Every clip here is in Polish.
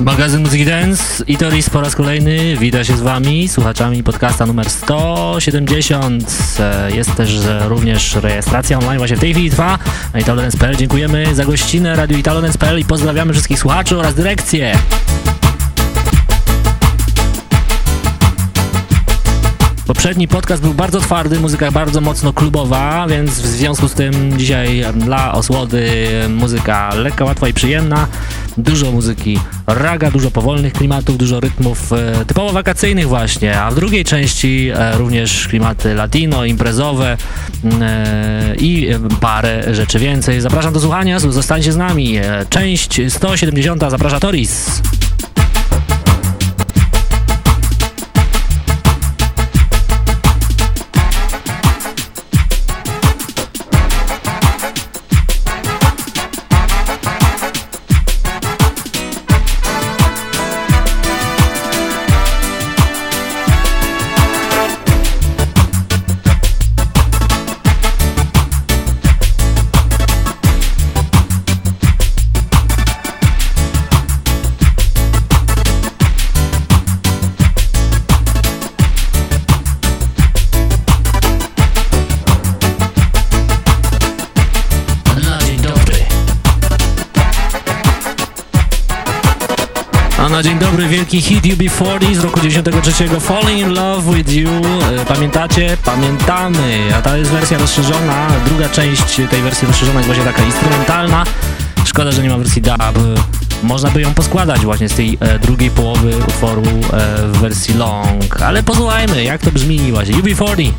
Magazyn Muzyki Dance i Toris po raz kolejny wita się z Wami, słuchaczami podcasta numer 170. E, jest też również rejestracja online właśnie w tej chwili trwa na italodance.pl. Dziękujemy za gościnę Radio italodance.pl i pozdrawiamy wszystkich słuchaczy oraz dyrekcję. Poprzedni podcast był bardzo twardy, muzyka bardzo mocno klubowa, więc w związku z tym dzisiaj dla osłody muzyka lekka, łatwa i przyjemna. Dużo muzyki raga, dużo powolnych klimatów, dużo rytmów e, typowo wakacyjnych właśnie, a w drugiej części e, również klimaty latino, imprezowe mm, e, i parę rzeczy więcej. Zapraszam do słuchania, zostańcie z nami. E, część 170 zaprasza Toris. UB40 z roku 93 Falling in Love with You. E, pamiętacie? Pamiętamy. A ta jest wersja rozszerzona. Druga część tej wersji rozszerzonej jest właśnie taka instrumentalna. Szkoda, że nie ma wersji dub. Można by ją poskładać właśnie z tej e, drugiej połowy utworu e, w wersji long. Ale posłuchajmy, jak to brzmi właśnie. UB40.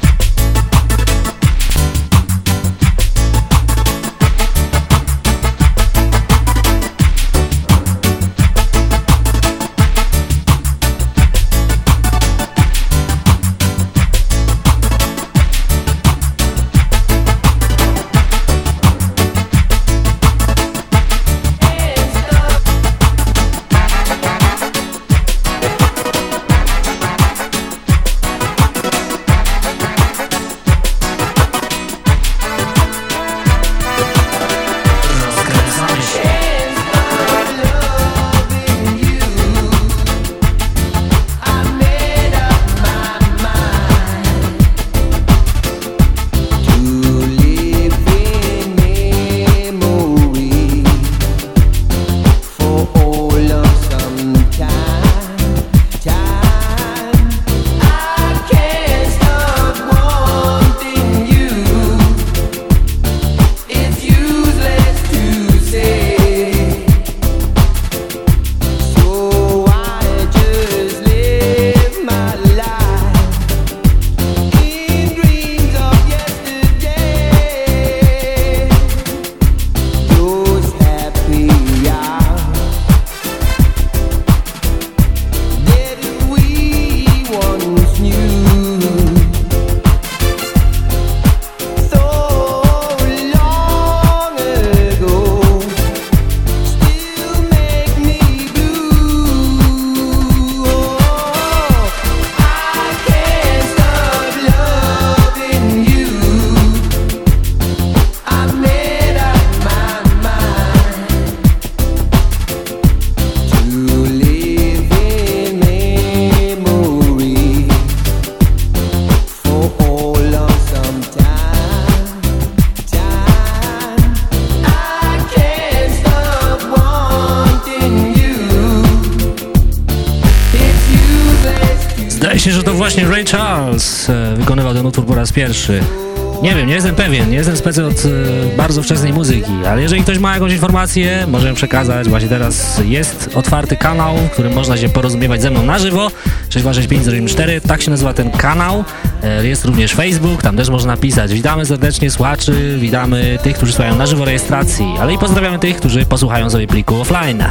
Ray Charles e, wykonywał ten utwór po raz pierwszy. Nie wiem, nie jestem pewien, nie jestem specjalnie od e, bardzo wczesnej muzyki, ale jeżeli ktoś ma jakąś informację, możemy przekazać. Właśnie teraz jest otwarty kanał, w którym można się porozumiewać ze mną na żywo. 6265014, tak się nazywa ten kanał. E, jest również Facebook, tam też można pisać. Witamy serdecznie słuchaczy, witamy tych, którzy słuchają na żywo rejestracji, ale i pozdrawiamy tych, którzy posłuchają sobie pliku offline.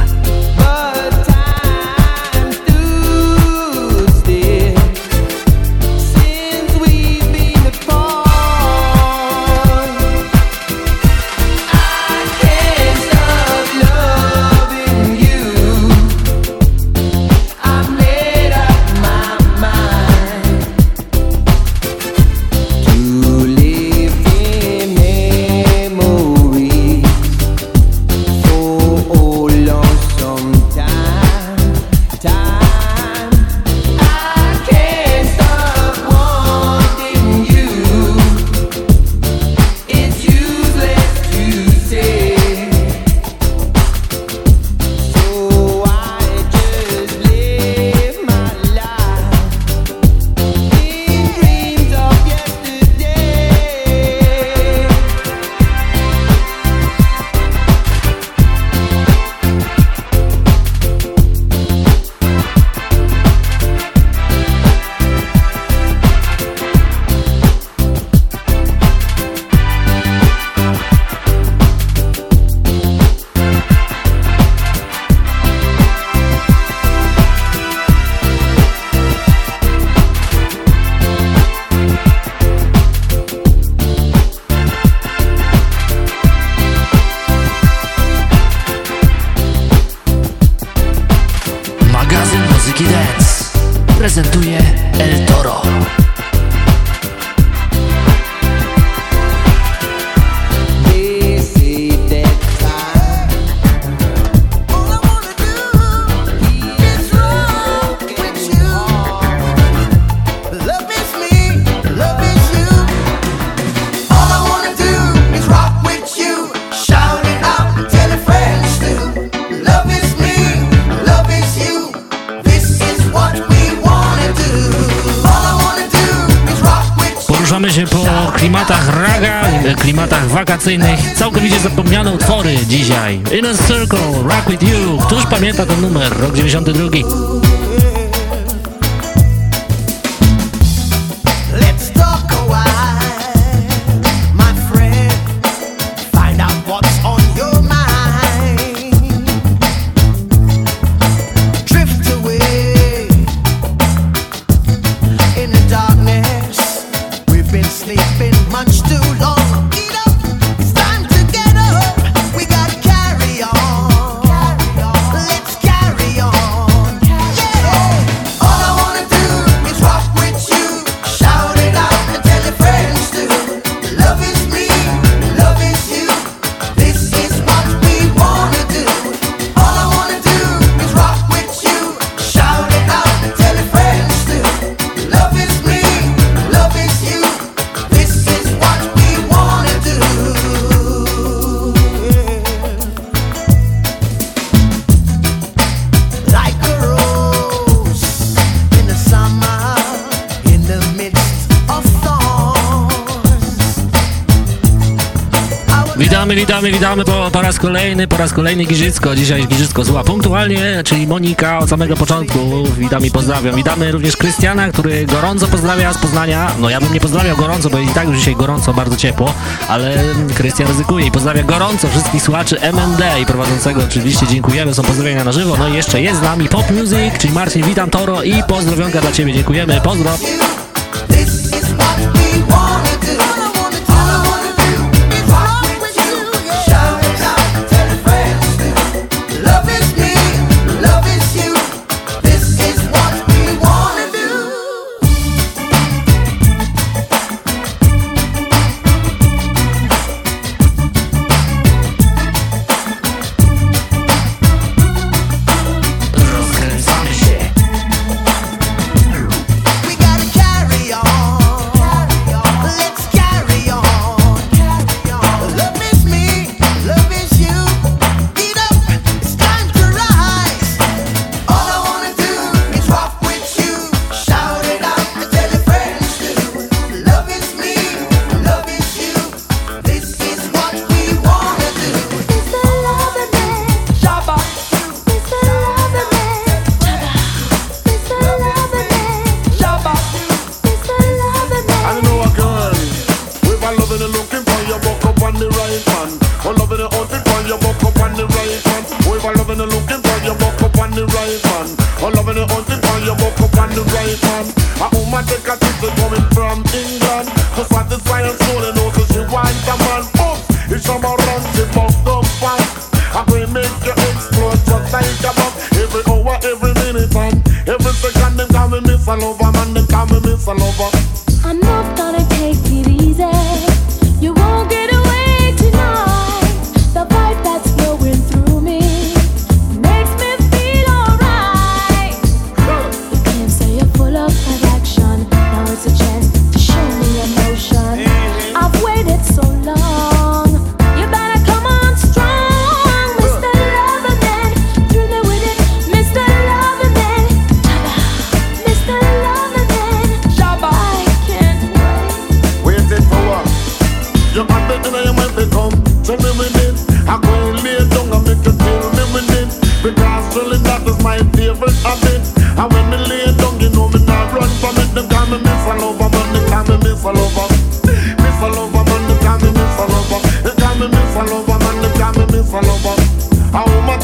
Numer, rok 92. witamy, witamy po, po raz kolejny, po raz kolejny Giżycko. Dzisiaj Giżycko zła punktualnie, czyli Monika od samego początku. Witam i pozdrawiam. Witamy również Krystiana, który gorąco pozdrawia z Poznania. No ja bym nie pozdrawiał gorąco, bo i tak już dzisiaj gorąco, bardzo ciepło, ale Krystian ryzykuje i pozdrawia gorąco wszystkich słuchaczy MND i prowadzącego oczywiście dziękujemy, są pozdrowienia na żywo. No i jeszcze jest z nami Pop Music, czyli Marcin, witam Toro i pozdrowionka dla Ciebie, dziękujemy, pozdro.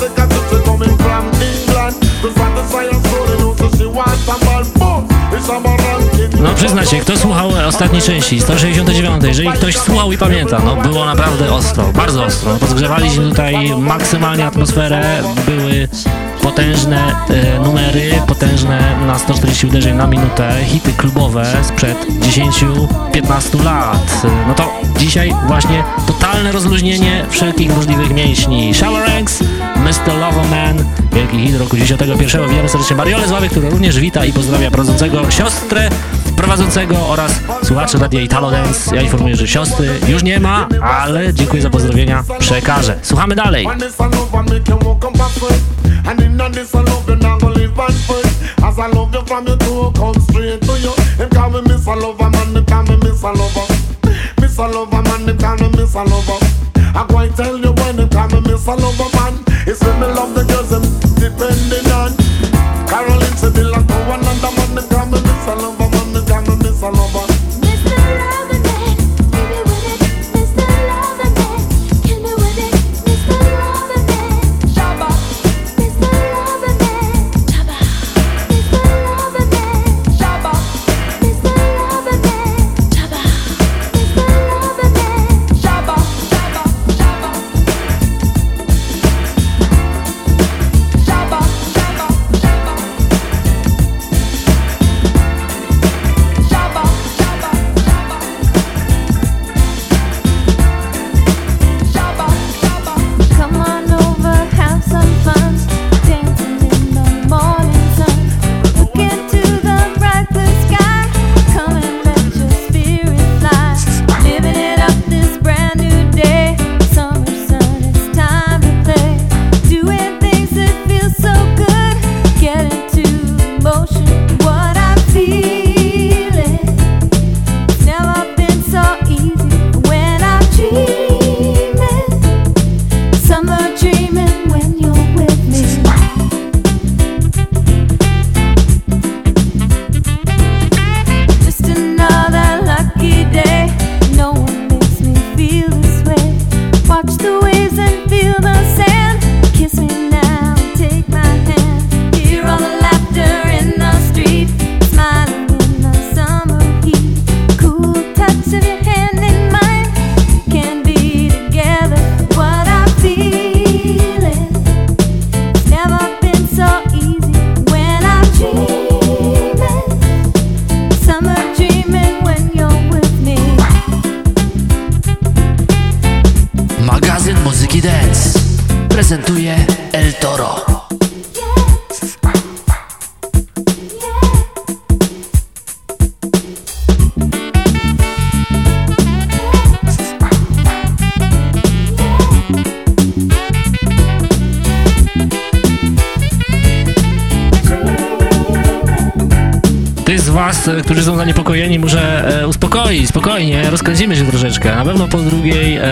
Africa since she coming from England. You so she it's. No, Przyznać się, kto słuchał ostatniej części, 169, jeżeli ktoś słuchał i pamięta, no było naprawdę ostro, bardzo ostro. Podgrzewaliśmy tutaj maksymalnie atmosferę, były potężne e, numery, potężne na 140 uderzeń na minutę, hity klubowe sprzed 10-15 lat. No to dzisiaj właśnie totalne rozluźnienie wszelkich możliwych mięśni. Shower Ranks, Mr. Loverman, wielki hit roku 91. Witamy serdecznie Mariolę Zławy, który również wita i pozdrawia prowadzącego siostrę prowadzącego oraz słuchaczy Radia Italo Dance. Ja informuję, że siostry już nie ma, ale dziękuję za pozdrowienia, przekażę. Słuchamy dalej. I and tell you when call me Miss a lover, man It's when me love the girls, depending on Caroline call me Miss a lover, rozkręcimy się troszeczkę. Na pewno po drugiej, e,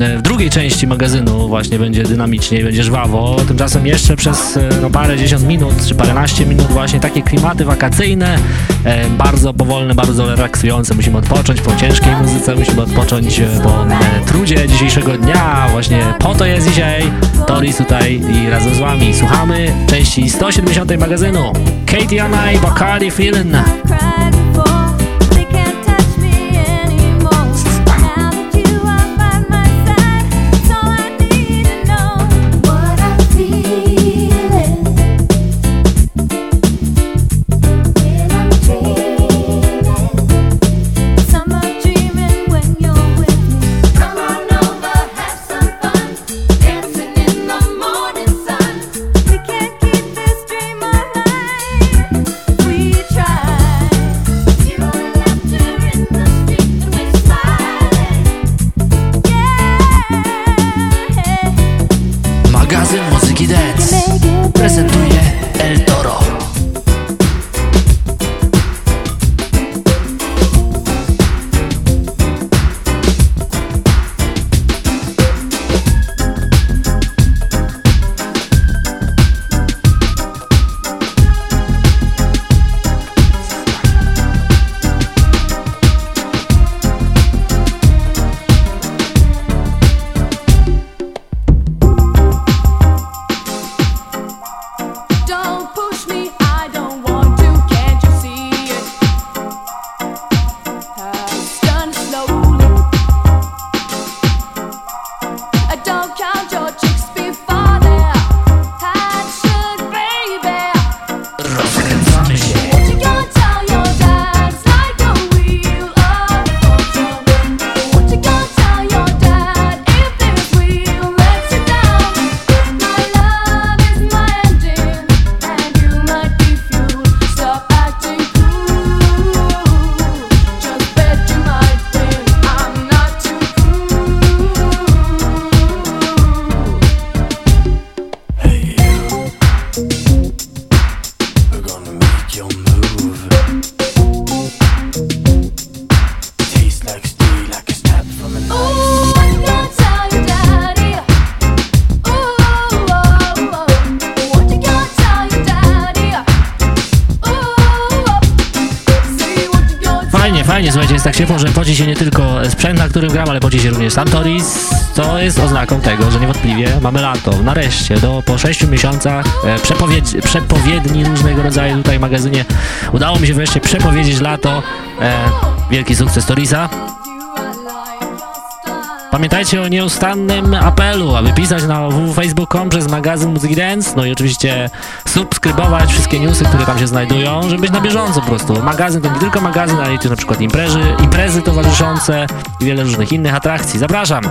e, w drugiej części magazynu właśnie będzie dynamicznie, będzie żwawo. Tymczasem jeszcze przez e, no, parę dziesiąt minut, czy paręnaście minut właśnie takie klimaty wakacyjne, e, bardzo powolne, bardzo relaksujące. Musimy odpocząć po ciężkiej muzyce, musimy odpocząć e, po trudzie dzisiejszego dnia. Właśnie po to jest dzisiaj Toris tutaj i razem z wami słuchamy części 170 magazynu. Katie and I, Bacardi Feeling. Ale poci się również Santoris, co jest oznaką tego, że niewątpliwie mamy lato. Nareszcie, do, po 6 miesiącach e, przepowiedni różnego rodzaju tutaj w magazynie udało mi się wreszcie przepowiedzieć lato. E, wielki sukces Torisa. Pamiętajcie o nieustannym apelu, aby pisać na www.facebook.com przez magazyn Muzyki Dance, no i oczywiście subskrybować wszystkie newsy, które tam się znajdują, żeby być na bieżąco po prostu. Magazyn to nie tylko magazyn, ale i na przykład imprezy, imprezy towarzyszące i wiele różnych innych atrakcji. Zapraszam!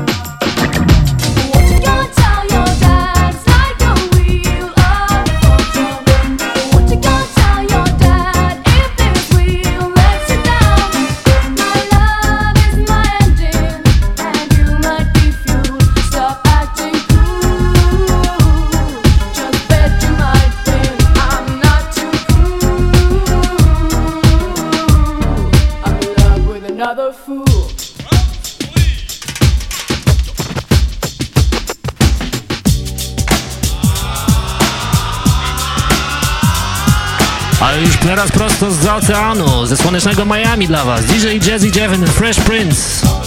Prosto z oceanu, ze słonecznego Miami dla Was, DJ Jazzy and Fresh Prince.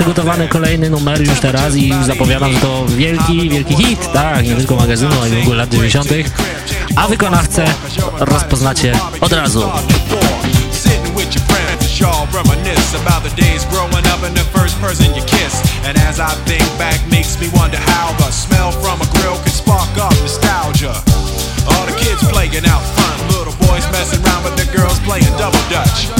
Przygotowany kolejny numer już teraz i zapowiadam, że to wielki, wielki hit, tak, nie tylko magazynu, ale w ogóle lat 90., a wykonawcę rozpoznacie od razu. y'all reminisce about the days growing up and the first person you. And as I think back, makes me wonder how the smell from a grill spark up nostalgia. All the kids playing out front, little boys messing around with the girls playing double dutch.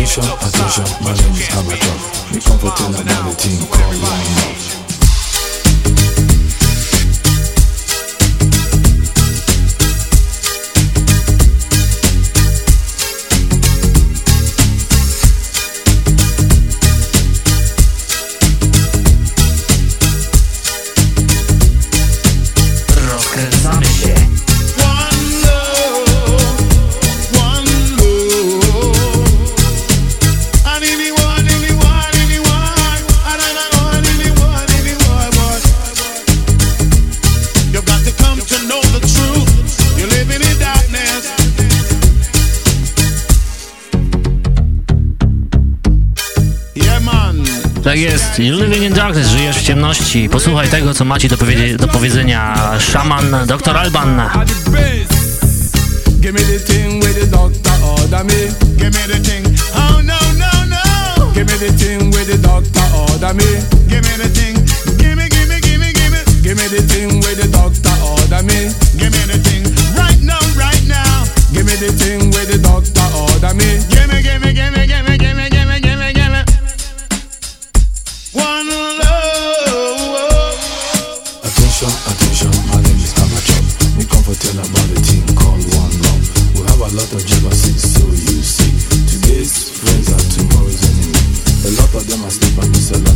Attention, attention, my name is Amateur. Me comforting about the team called Young You're living in darkness, żyjesz w ciemności. Posłuchaj tego, co macie do, do powiedzenia. Szaman dr Alban. Give me the thing where the doctor order me. Give me podemos ter para me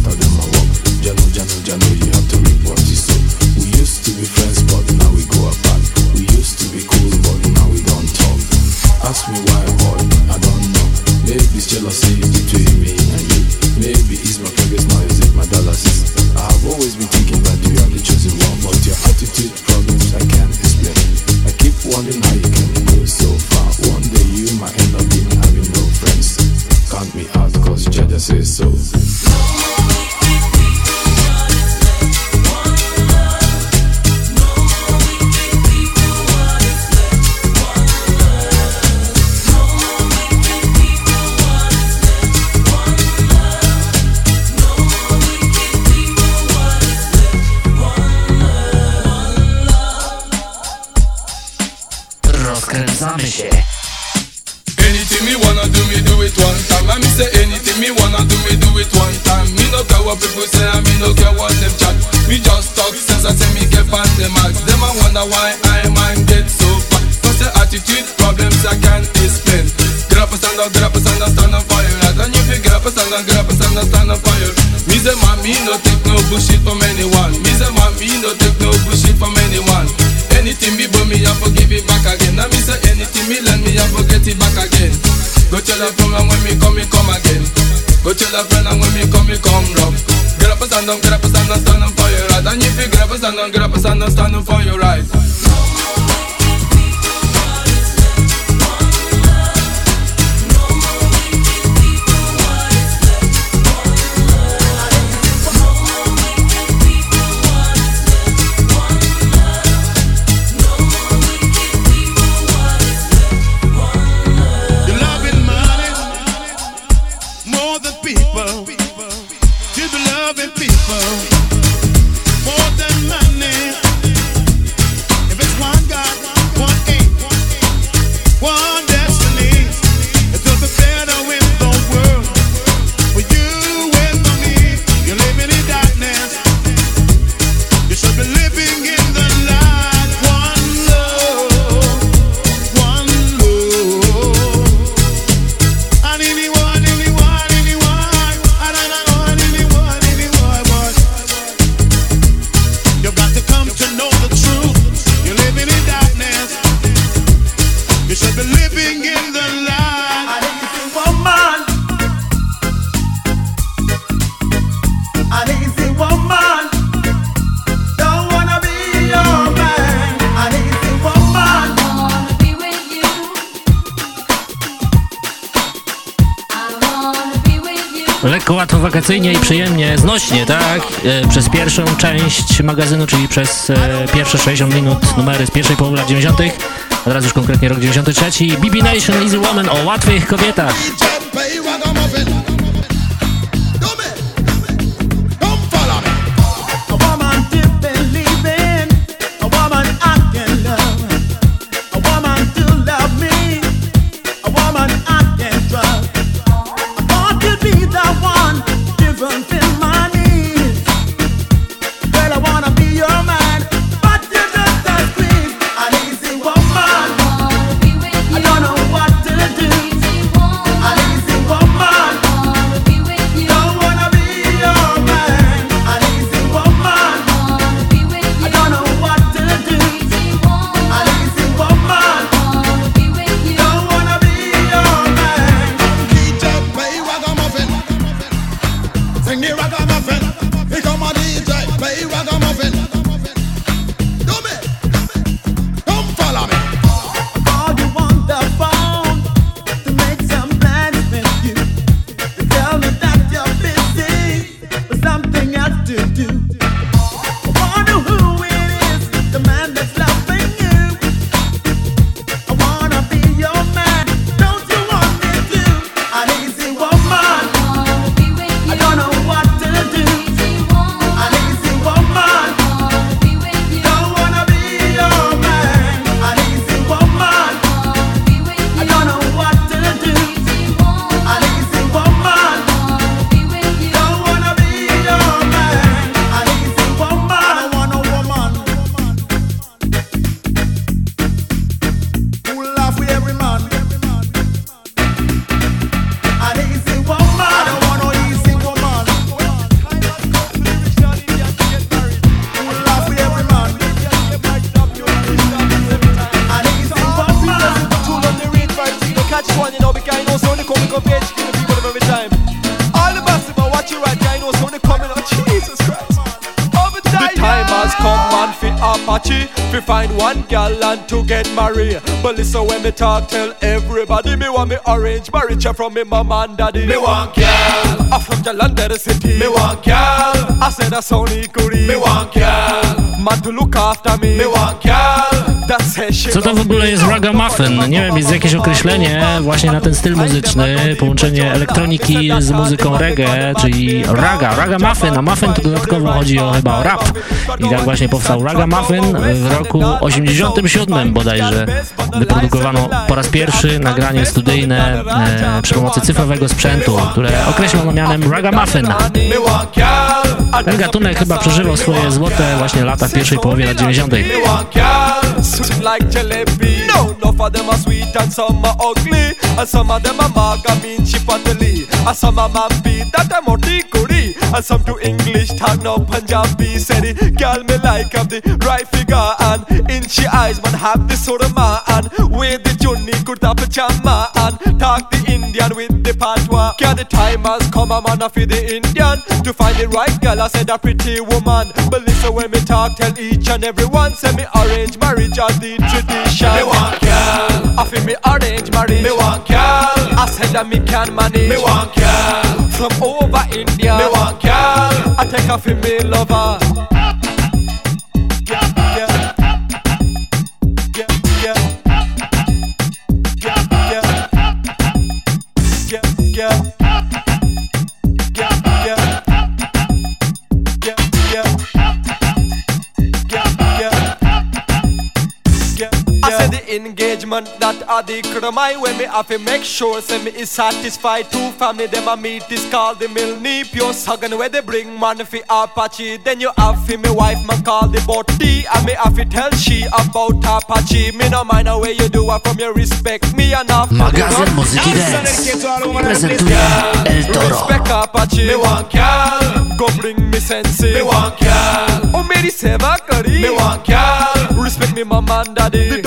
dang dang koła to wakacyjnie i przyjemnie, znośnie, tak? E, przez pierwszą część magazynu, czyli przez e, pierwsze 60 minut numery z pierwszej połowy lat 90. A teraz już konkretnie rok 93. BB Nation Easy Woman o łatwych kobietach. Talk, tell everybody me want me orange marriage from me mama and daddy. Me want. I'm from Jalandhar city. Me want gal. I said. Me want gal. Man to look after me. Me want she Co to w ogóle jest ragamuffin? Nie wiem, jest jakieś określenie właśnie na ten styl muzyczny, połączenie elektroniki z muzyką reggae, czyli raga, ragamuffin, a muffin to dodatkowo chodzi o chyba o rap. I tak właśnie powstał ragamuffin w roku 87 bodajże. Wyprodukowano po raz pierwszy nagranie studyjne e, przy pomocy cyfrowego sprzętu, które określono mianem ragamuffin. Ten gatunek chyba przeżywał swoje złote właśnie lata w pierwszej połowie lat 90. Assam to English, talk no Punjabi. Said it, girl me like of the right figure and in she eyes, man have the sort of man and with pajama and talk the Indian with the patwa. Girl the time has come a man for the Indian to find the right girl. I said a pretty woman. But listen when me talk, tell each and every one say me arrange marriage as the tradition. Me want girl. I feel me arrange marriage. Me want girl. I said that me can manage. Me want girl. From over India. Me want girl. I take her for me lover. say the engagement that are the crummy when me have to make sure say me is satisfied. Two family them a meet is called the mill knee pure sagan where they bring man fi Apache. Then you have fi me wife man call the body and me have to tell she about Apache. Me no mind the you do it from your respect me enough. Magazyn muzyki dance prezentuje El Toro. Respect Apache. Me want girl, go bring me sense. Me want girl, oh me di seva kari. Me want girl, respect me mama and daddy. The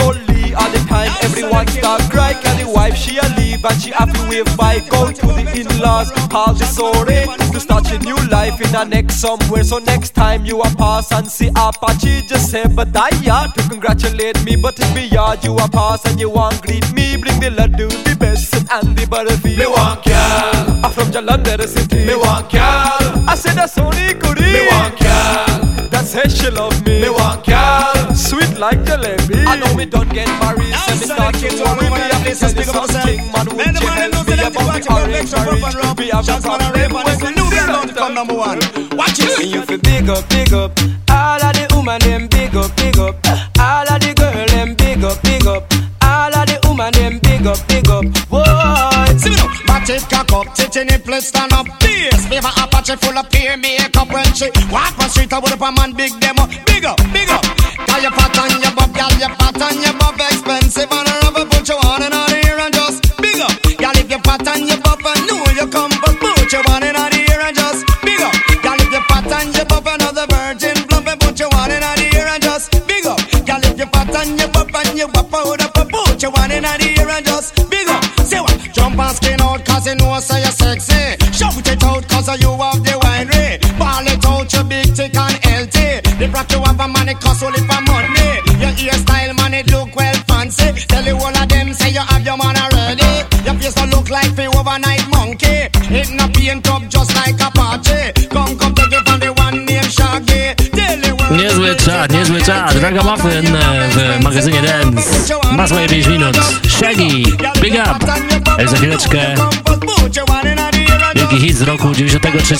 time Everyone start cry Cause the wife she a leave And she have to wave bye Go to the in-laws Call the sorry To start your new life in the next somewhere. So next time you a pass and see Apache Just say badaya To congratulate me But if me yard you a pass And you want greet me. Bring the laddu The best and the butterfee Me want gal I'm from Jalandhar city. Me want gal I said that's Sony Kuri Me want gal That says she love me Me want gal Sweet like jalebi I know me don't get married So me start to worry Me have to tell you something Man would you help me about the orange marriage We have a problem when we New see girl bound to come number one. Watch it. And you feel big up, big up. All of the woman them big up, big up. All of the girl them big up, big up. All of the woman them big up, big up. Boy, it cock up, titty nipple stand up. This favor Apache full of peer makeup when she walk on street. I would up a man big demo, big up, big up. Girl you fat and you bob, girl you fat and you bob expensive and rubber put you on and on here and just big up. Girl if you fat and you bob and know you come but put you on and on here and just big up. Girl if you fat and you bob another virgin plump and put you on and on here and just big up. Girl if you fat and you bob and you wap out up put you on and on here and just big. Know say you're sexy. Shout it out cause you have the winery. Ball it out you big thick and healthy. The rock you have a money cost only for money. Your hairstyle man it look well fancy. Tell you all of them say you have your man already. Your face don't look like the overnight monkey. It not paint up Niezły czad. Ragamuffin e, w magazynie Dance. Ma swoje 5 minut. Shaggy, Big Up. A za chwileczkę wielki hit z roku 93,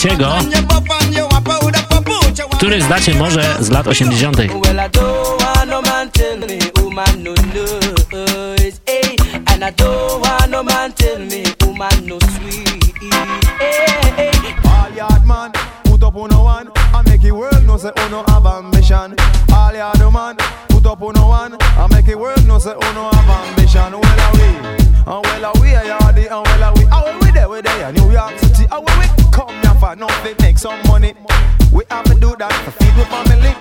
który znacie może z lat 80. well I don't want no man tell me woman no knows. Hey, and I don't want no man tell me woman no sweet. Hey, hey. All yard man, put up on a one and make it world know say uno have ambition. All yard man, put up on a one and make it world know say oh, uno have ambition. Well a we, and well a we a yardy, and well a we, how we there, we there, New York City, how we come here for nothing, make some money. We have to do that to feed with family.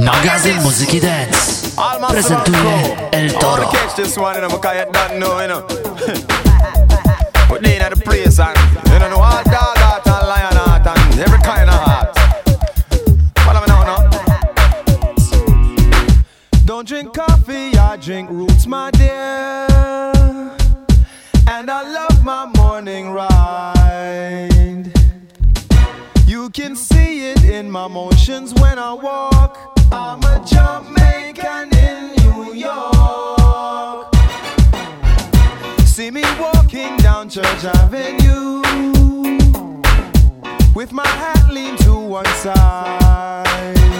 Magazyn Muzyki Dance All my prezentuje Slavko. El Toro. catch this one, you know, because you don't know, you know. but they in the place, and you don't know all dog heart and lion every kind of heart. Follow me now, no? Don't drink coffee, I drink roots, my dear. And I love my morning ride. You can see it in my motions when I walk. I'm a Jamaican in New York. See me walking down Church Avenue with my hat leaned to one side.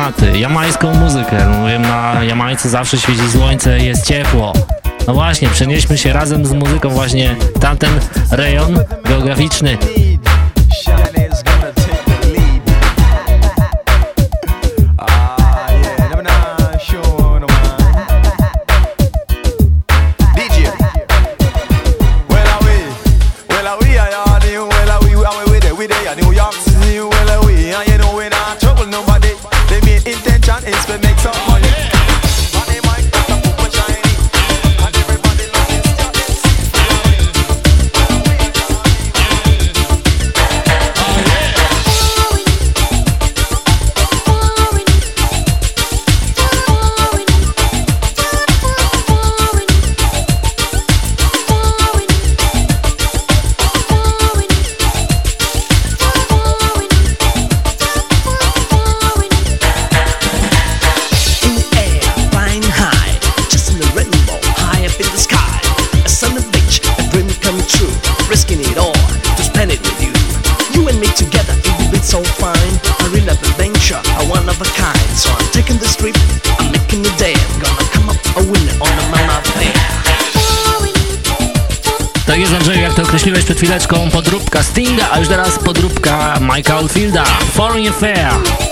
klimaty, jamańską muzykę. Mówię, no, na Jamajce zawsze świeci słońce, jest ciepło. No właśnie, przenieśmy się razem z muzyką właśnie tamten rejon geograficzny. chwileczką podróbka Stinga, a już teraz podróbka Michael Fielda, Foreign Affair.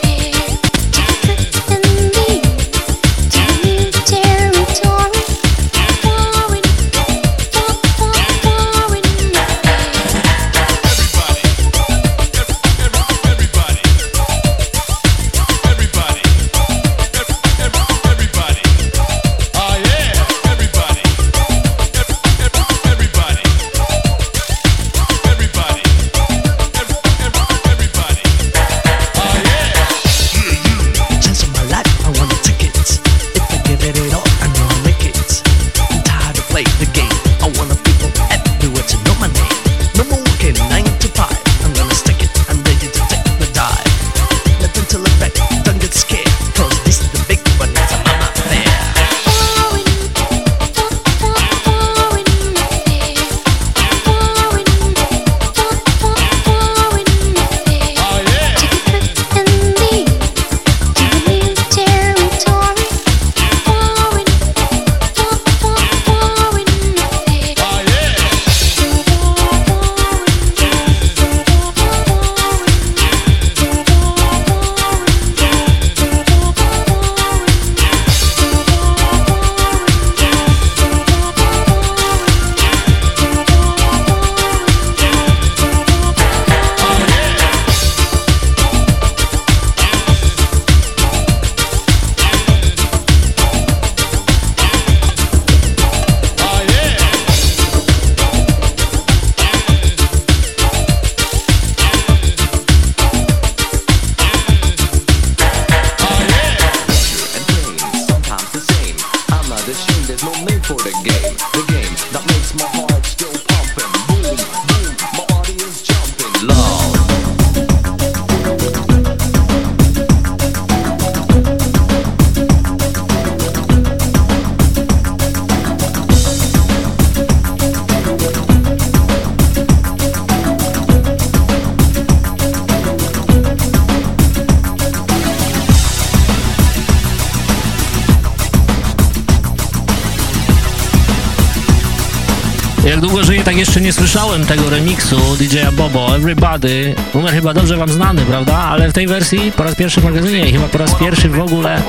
remiksu DJ-a Bobo, Everybody, numer chyba dobrze wam znany, prawda? Ale w tej wersji po raz pierwszy w magazynie i chyba po raz pierwszy w ogóle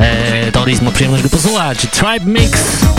e, to jest ma przyjemność go posłuchać. Tribe Mix.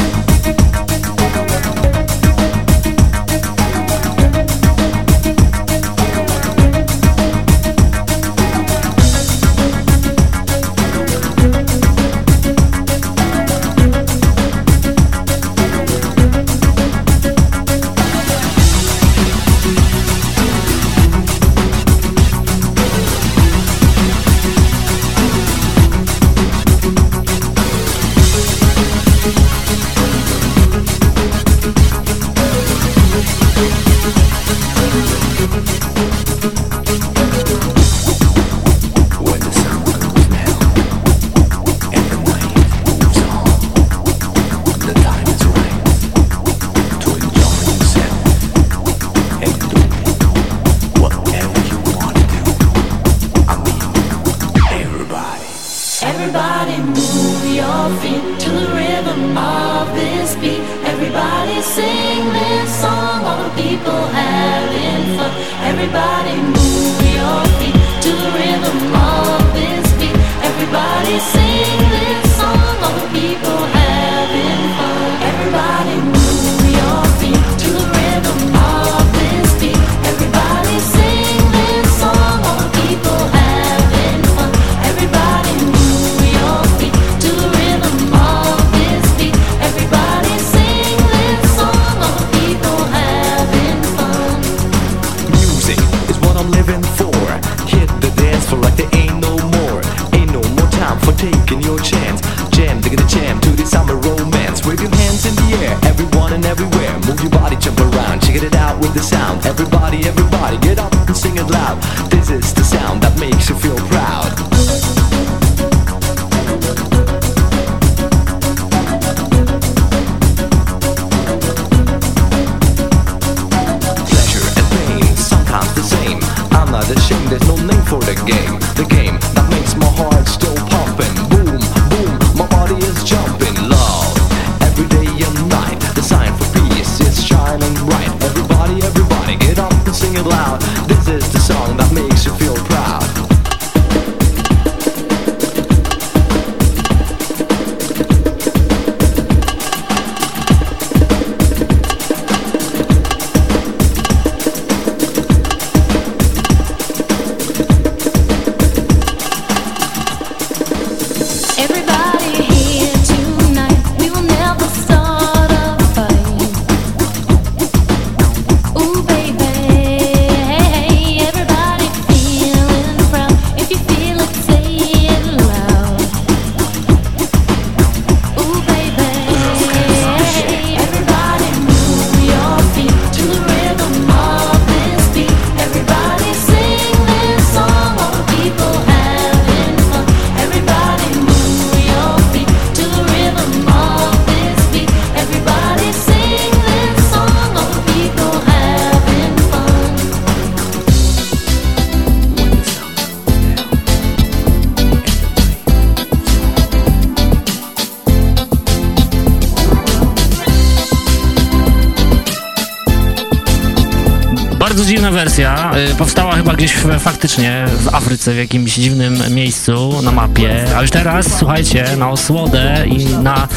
chyba gdzieś faktycznie w Afryce, w jakimś dziwnym miejscu na mapie. A już teraz, słuchajcie, na osłodę i na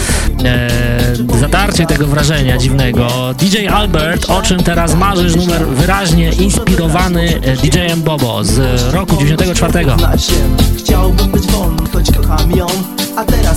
e, zatarcie tego wrażenia dziwnego. DJ Albert, o czym teraz marzysz, numer wyraźnie inspirowany e, DJ-em Bobo z roku 94. Chciałbym być wolny, choć kocham ją, a teraz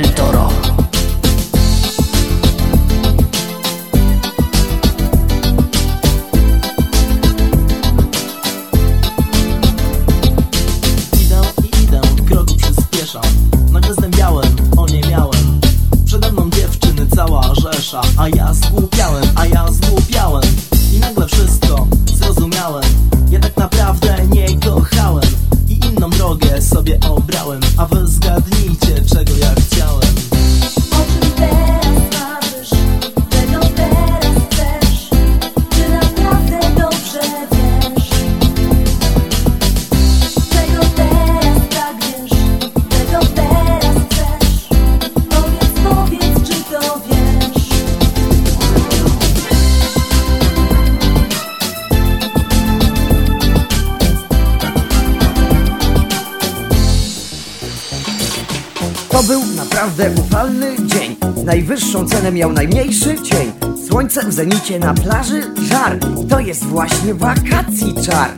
Cenę miał najmniejszy cień. Słońce w zenicie na plaży, żar. To jest właśnie wakacji czar.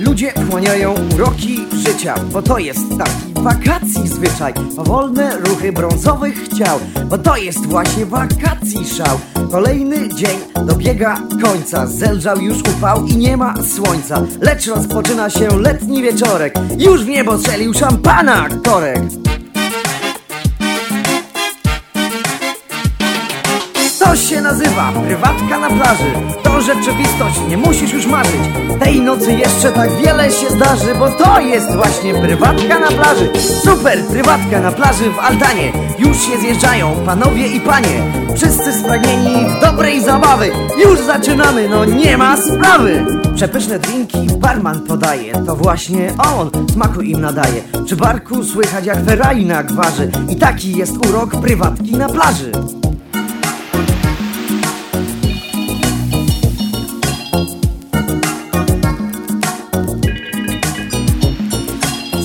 Ludzie wchłaniają uroki życia, bo to jest taki wakacji zwyczaj. Wolne ruchy brązowych ciał, bo to jest właśnie wakacji szał. Kolejny dzień dobiega końca, zelżał już upał i nie ma słońca. Lecz rozpoczyna się letni wieczorek, już w niebo strzelił szampana korek. To się nazywa prywatka na plaży. To rzeczywistość, nie musisz już marzyć. Tej nocy jeszcze tak wiele się zdarzy Bo to jest właśnie prywatka na plaży. Super prywatka na plaży w Altanie Już się zjeżdżają panowie i panie. Wszyscy spragnieni dobrej zabawy. Już zaczynamy, no nie ma sprawy. Przepyszne drinki barman podaje To właśnie on smaku im nadaje. Przy barku słychać jak Ferrari na gwarzy I taki jest urok prywatki na plaży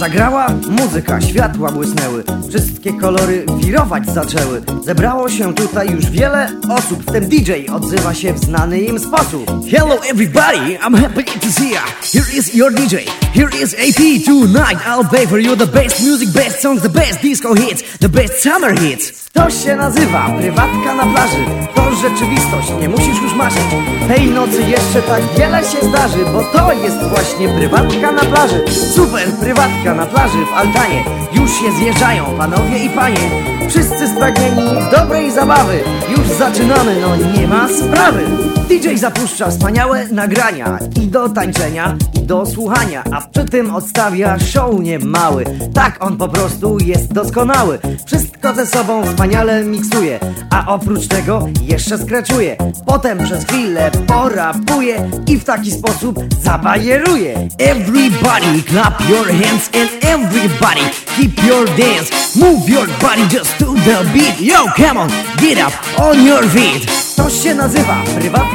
Zagrała muzyka, światła błysnęły Wszystkie kolory wirować zaczęły. Zebrało się tutaj już wiele osób W tym DJ odzywa się w znany im sposób. Hello everybody, I'm happy to see ya. Here is your DJ, here is AP Tonight. I'll play for you the best music, best songs The best disco hits, the best summer hits. To się nazywa prywatka na plaży. To rzeczywistość, nie musisz już marzyć. Tej nocy jeszcze tak wiele się zdarzy Bo to jest właśnie prywatka na plaży. Super prywatka na plaży w Altanie. Już się zjeżdżają panowie i panie. Wszyscy spragnieni dobrej zabawy. Już zaczynamy, no nie ma sprawy DJ zapuszcza wspaniałe nagrania I do tańczenia, i do słuchania A przy tym odstawia show niemały. Tak on po prostu jest doskonały. Wszystko ze sobą wspaniale miksuje A oprócz tego jeszcze skreczuje. Potem przez chwilę porapuje I w taki sposób zabajeruje. Everybody clap your hands And everybody keep your dance. Move your body just to the beat. Yo, come on, get up on your feet. To się nazywa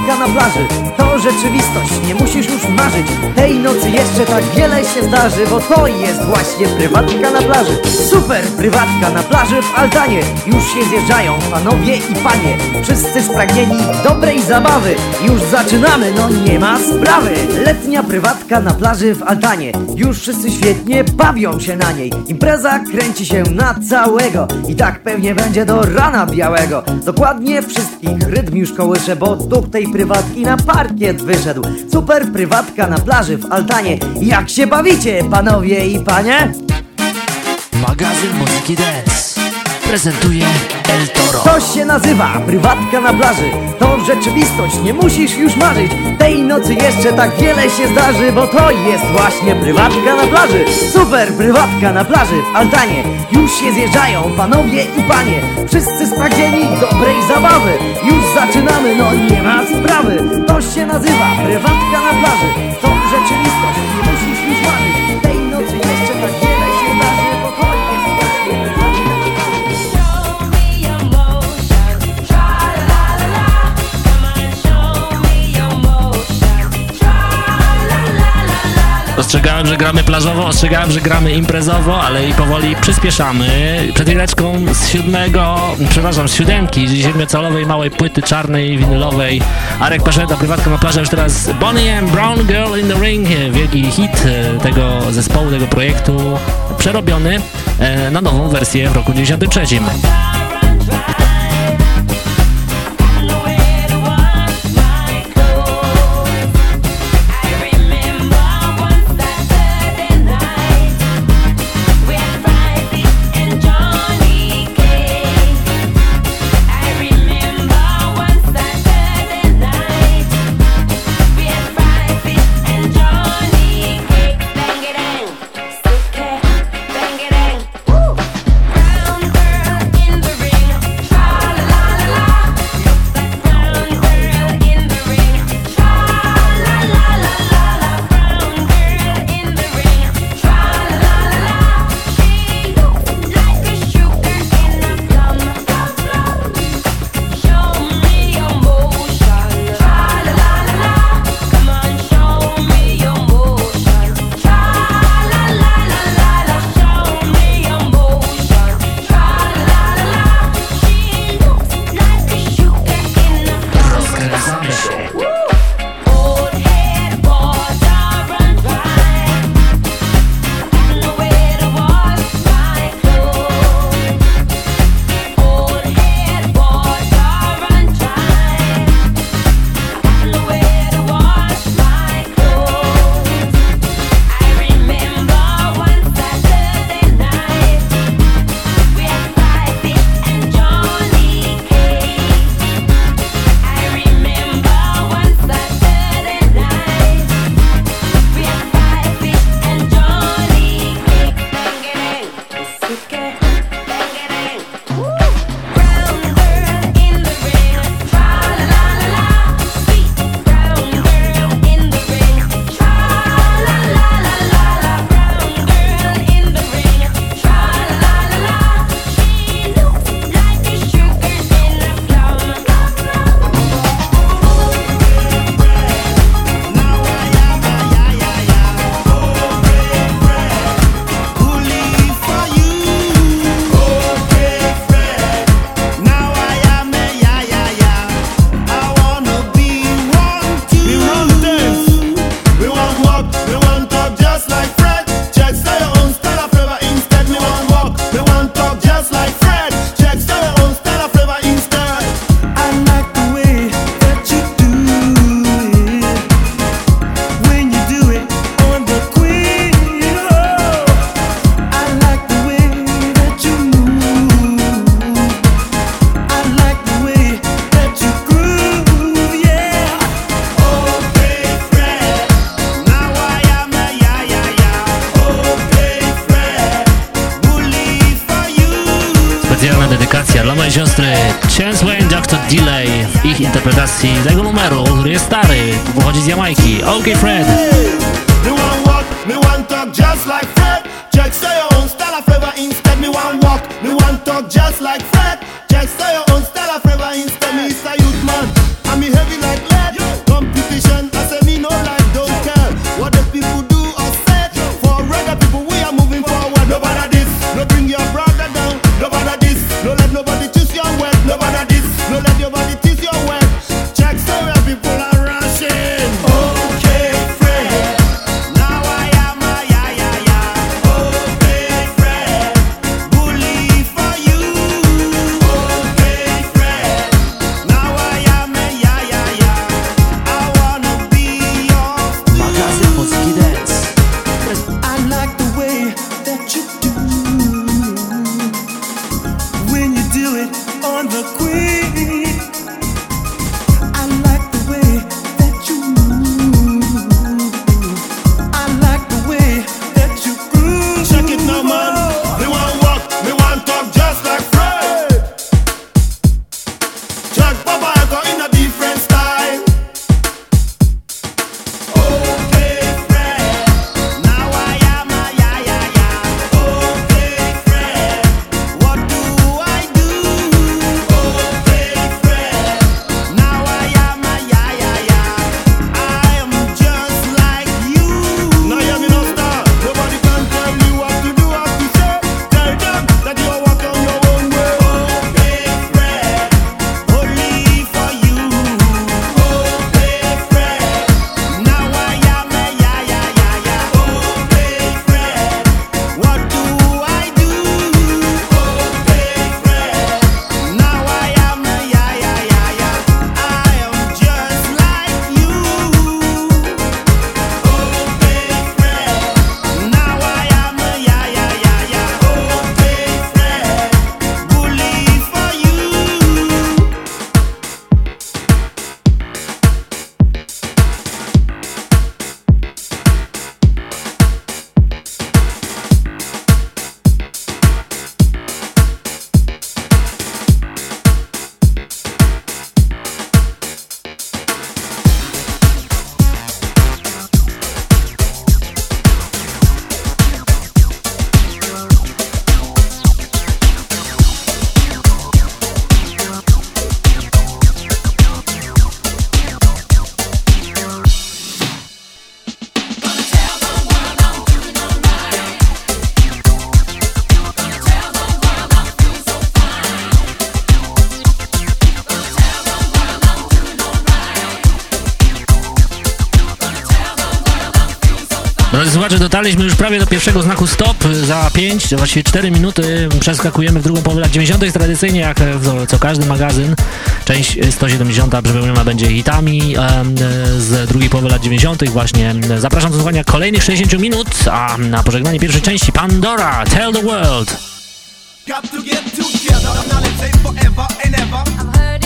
prywatka na plaży To rzeczywistość, nie musisz już marzyć. Tej nocy jeszcze tak wiele się zdarzy Bo to jest właśnie prywatka na plaży. Super prywatka na plaży w Altanie Już się zjeżdżają panowie i panie. Wszyscy spragnieni dobrej zabawy. Już zaczynamy, no nie ma sprawy. Letnia prywatka na plaży w Altanie Już wszyscy świetnie bawią się na niej. Impreza kręci się na całego. I tak pewnie będzie do rana białego. Dokładnie wszystkich rytm już kołysze Bo duch tej prywatki na parkiet wyszedł. Super prywatka na plaży w Altanie. Jak się bawicie, panowie i panie? Magazyn Muzyki Dance prezentuje El Toro. To się nazywa prywatka na plaży. To rzeczywistość, nie musisz już marzyć. Tej nocy jeszcze tak wiele się zdarzy Bo to jest właśnie prywatka na plaży. Super prywatka na plaży w Altanie. Już się zjeżdżają panowie i panie. Wszyscy spragnieni dobrej zabawy. Już zaczynamy, no nie ma sprawy. To się nazywa prywatka na plaży. To rzeczywistość, nie musisz ostrzegałem, że gramy plażowo, ostrzegałem, że gramy imprezowo, ale i powoli przyspieszamy. Przed chwileczką z siódmego, przepraszam, z siódemki, siedmiocalowej małej płyty czarnej, winylowej. Arek Paszeta, prywatka na plaży, już teraz Bonnie and Brown Girl in the Ring, wielki hit e, tego zespołu, tego projektu, przerobiony e, na nową wersję w roku 93. słuchacze, dotarliśmy już prawie do pierwszego znaku stop. Za 5, właściwie 4 minuty przeskakujemy w drugą połowę lat 90. Tradycyjnie, jak co każdy magazyn, część 170 przepełniona będzie hitami z drugiej połowy lat 90. Właśnie zapraszam do słuchania kolejnych 60 minut, a na pożegnanie pierwszej części Pandora, Tell the World. Got to get together, now let's say forever and ever.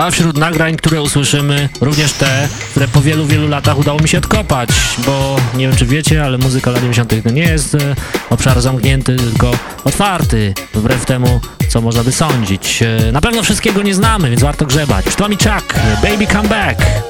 A wśród nagrań, które usłyszymy, również te, które po wielu, wielu latach udało mi się odkopać, bo nie wiem czy wiecie, ale muzyka lat 90. to nie jest e, obszar zamknięty, tylko otwarty, wbrew temu, co można by sądzić. E, na pewno wszystkiego nie znamy, więc warto grzebać. Tommy Chuck, Baby Come Back.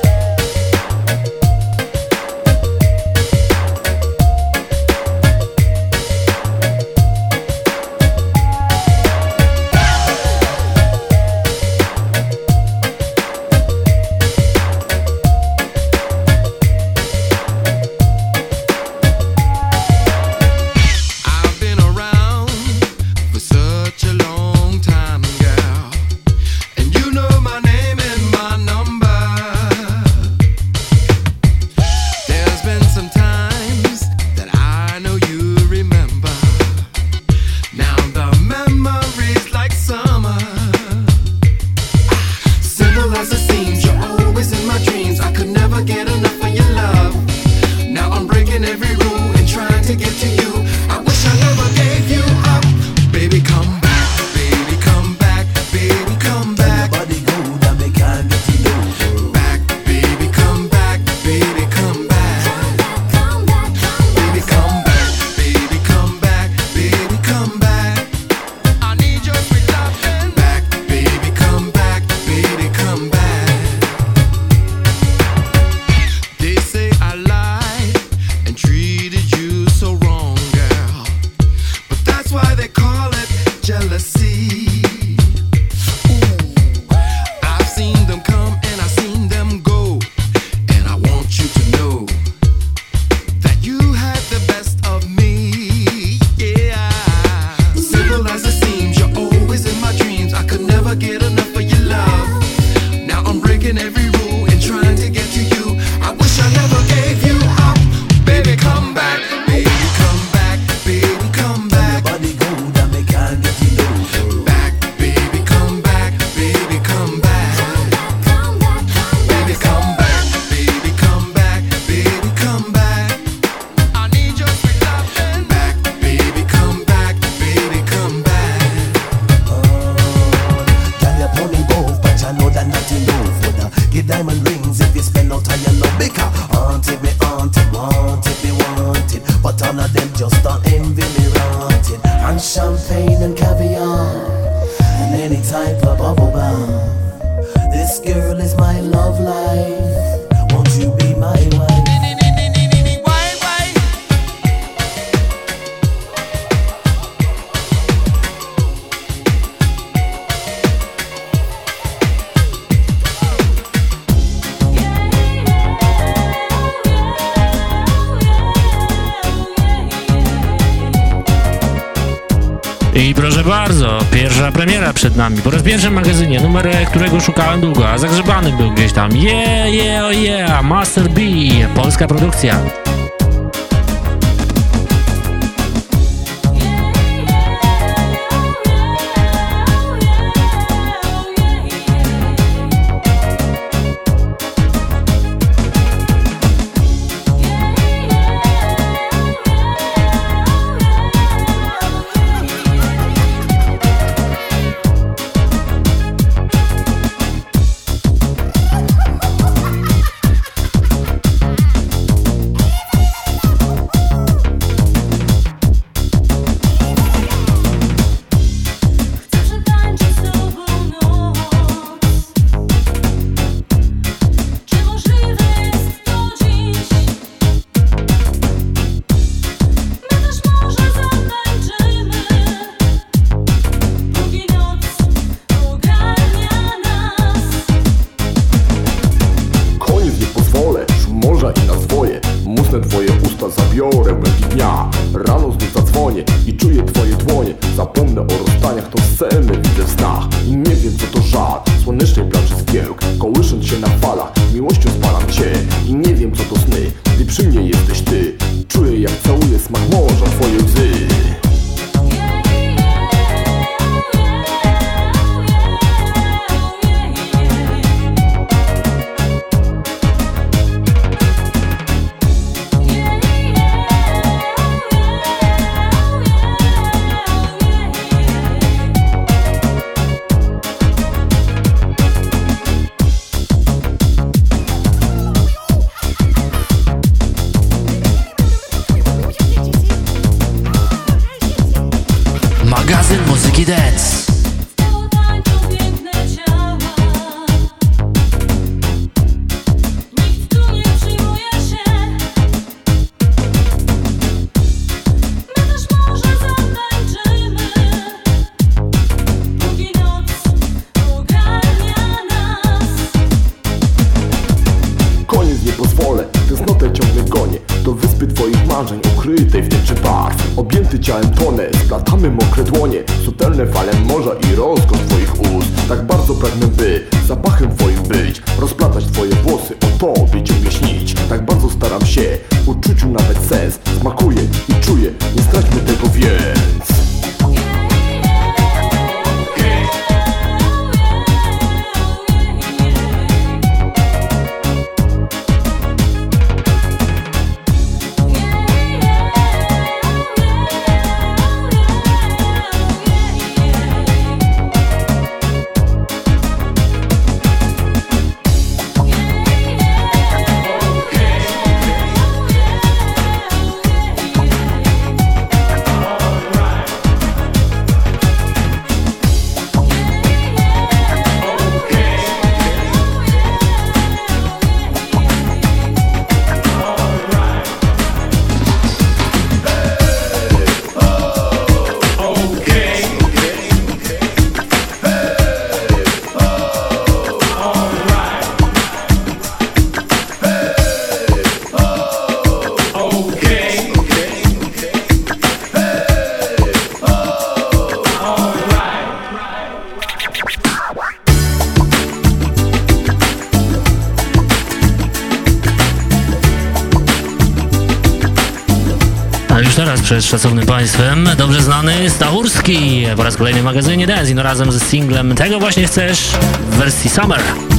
nami. Po raz pierwszy w magazynie, numer, e, którego szukałem długo, a zagrzebany był gdzieś tam. Yeah, yeah, yeah, Master B, polska produkcja. z szacownym państwem, dobrze znany Stachurski po raz kolejny w magazynie Denzin no razem z singlem Tego właśnie chcesz w wersji Summer.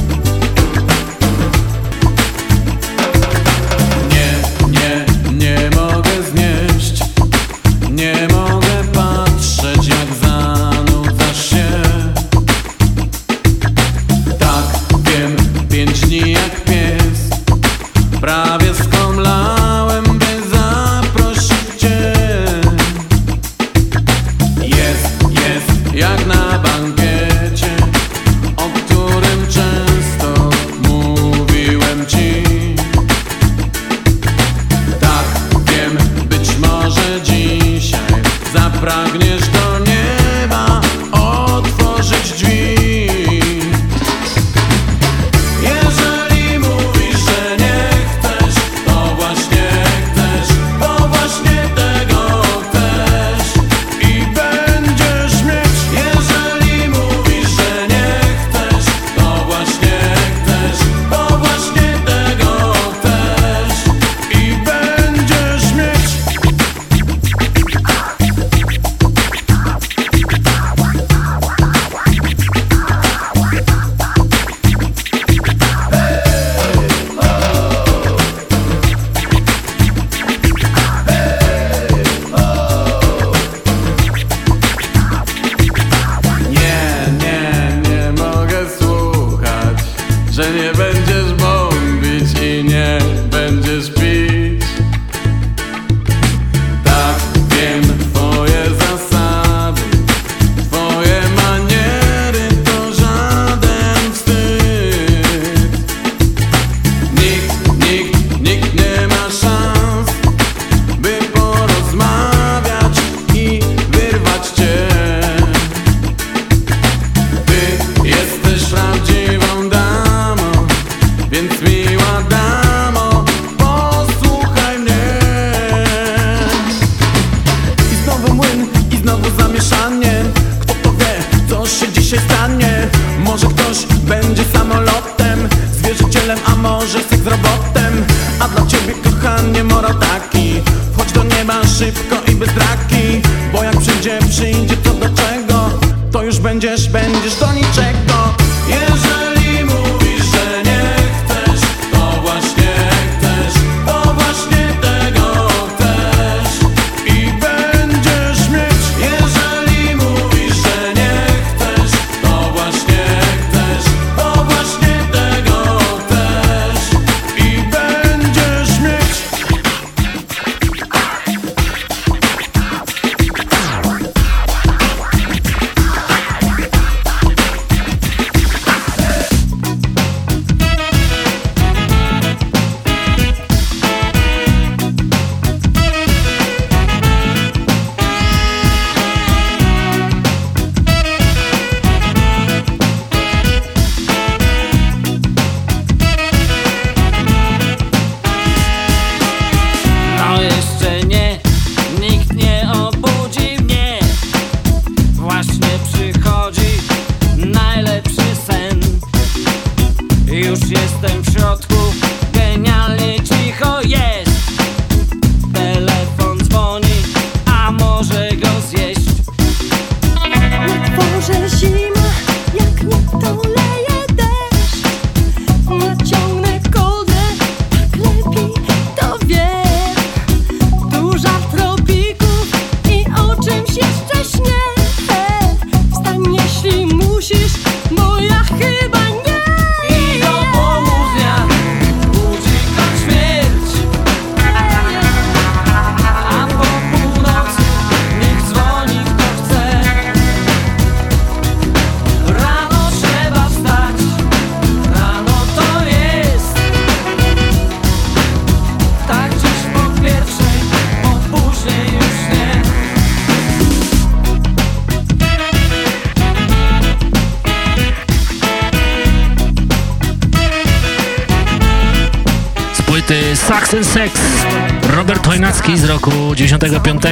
25.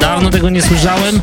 Dawno tego nie słyszałem.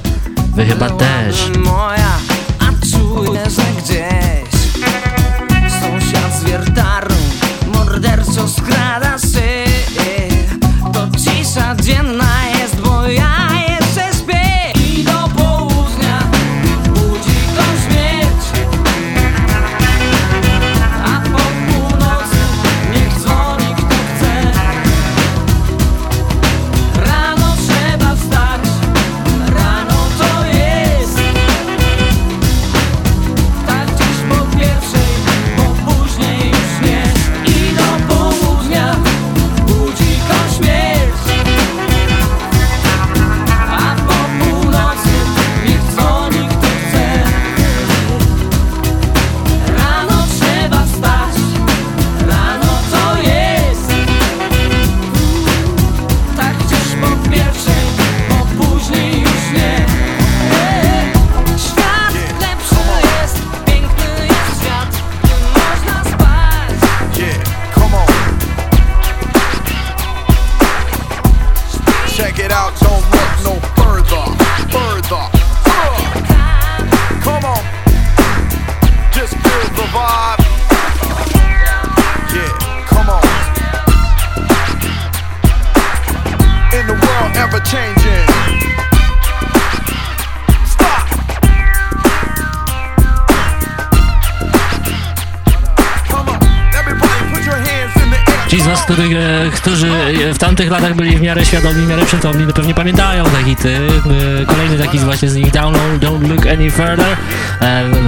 tamtych latach byli w miarę świadomi, w miarę przytomni, pewnie pamiętają te hity. Y, kolejny taki właśnie z nich, Download, Don't Look Any Further.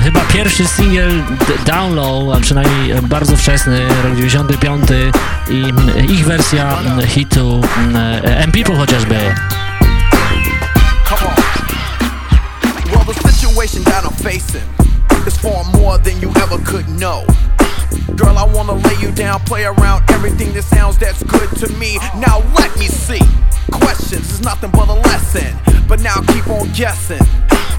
Chyba pierwszy single Download, a przynajmniej bardzo wczesny, rok 95 i y, ich wersja mm, hitu mm, M People chociażby. Well, the situation that I'm facing is far more than you ever could know. Girl, I wanna lay you down, play around everything that sounds that's good to me. Now let me see. Questions is nothing but a lesson, but now keep on guessing.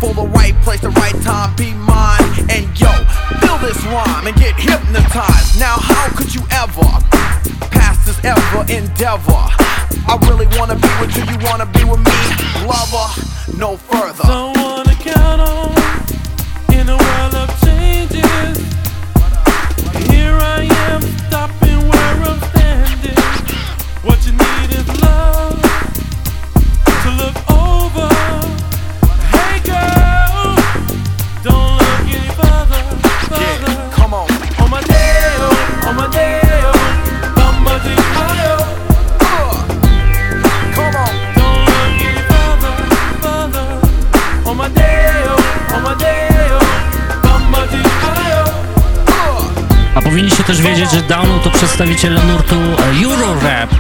For the right place, the right time, be mine. And yo, feel this rhyme and get hypnotized. Now, how could you ever pass this ever endeavor? I really wanna be with you, you wanna be with me, lover, no further. Powiedzieć, że Download to przedstawiciel nurtu e, Eurorap.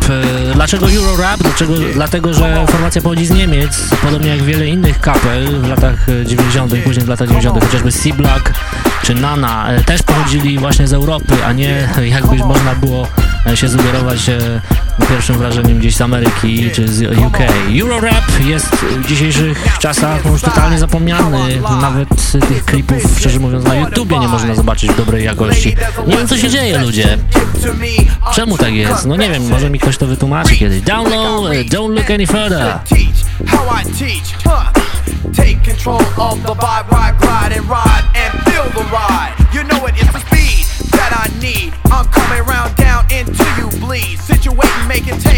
E, Dlaczego Eurorap? Dlaczego? Dlatego, że formacja pochodzi z Niemiec, podobnie jak wiele innych kapel w latach e, 90., później w latach 90., chociażby C-Black czy Nana, e, też pochodzili właśnie z Europy, a nie jakby można było e, się sugerować e, pierwszym wrażeniem gdzieś z Ameryki czy z UK. Eurorap jest w dzisiejszych czasach już totalnie zapomniany. Nawet tych klipów, szczerze mówiąc, na YouTubie nie można zobaczyć w dobrej jakości. Nie wiem, co się dzieje, ludzie. Czemu tak jest? No nie wiem, może mi ktoś to wytłumaczy kiedyś. Download, e, don't look any further. Take control of the vibe, ride, glide, and ride, and feel the ride. You know it, the speed that I need. making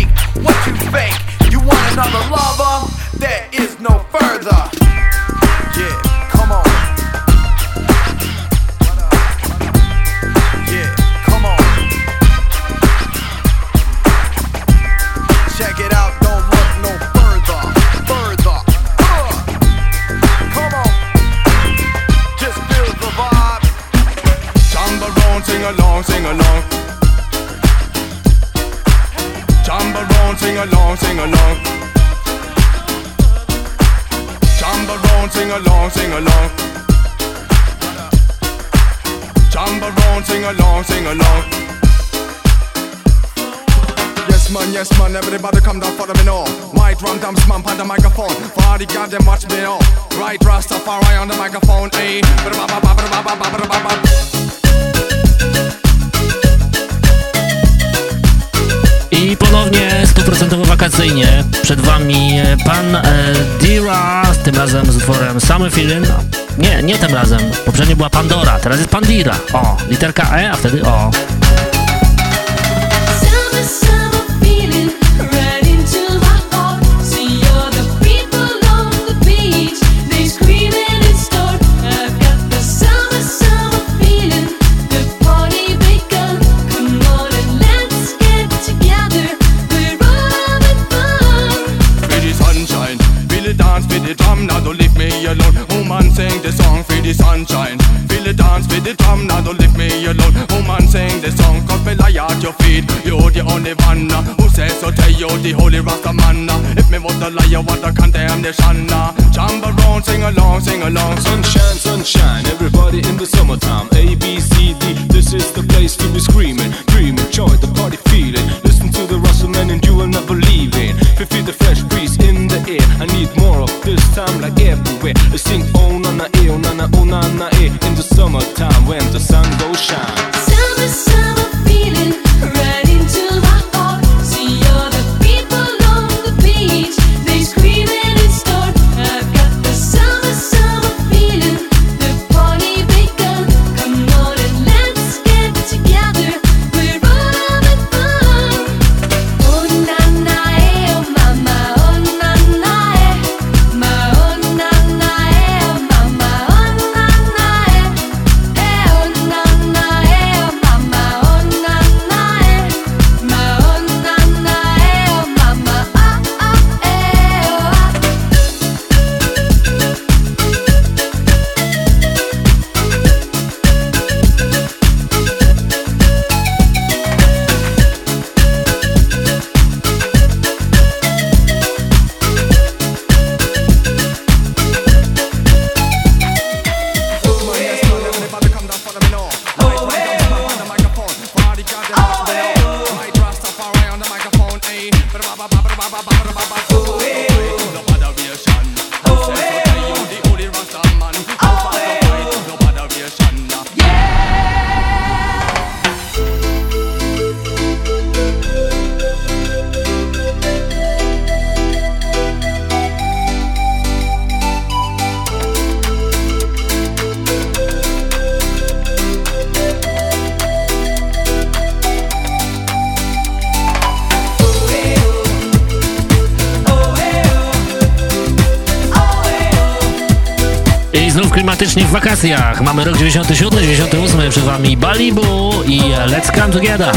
Poprzednio była Pandora, teraz jest Pandira. O, literka E, a wtedy O. A liar, what a condemnation. uh. Jump around, sing along, sing along. Sunshine, sunshine, everybody in the summertime. A, B, C, D, this is the place to be screaming, dreaming, joy, the party feeling. Listen to the rustle, man, and you will never leave it. Feel feel the fresh breeze in the air. I need more of this time, like everywhere. I sing oh na na eh, oh na na oh na na eh. In the summertime when the sun goes shine. Znów klimatycznie w wakacjach. Mamy rok 97, 98, przed wami Balibu i Let's Come Together.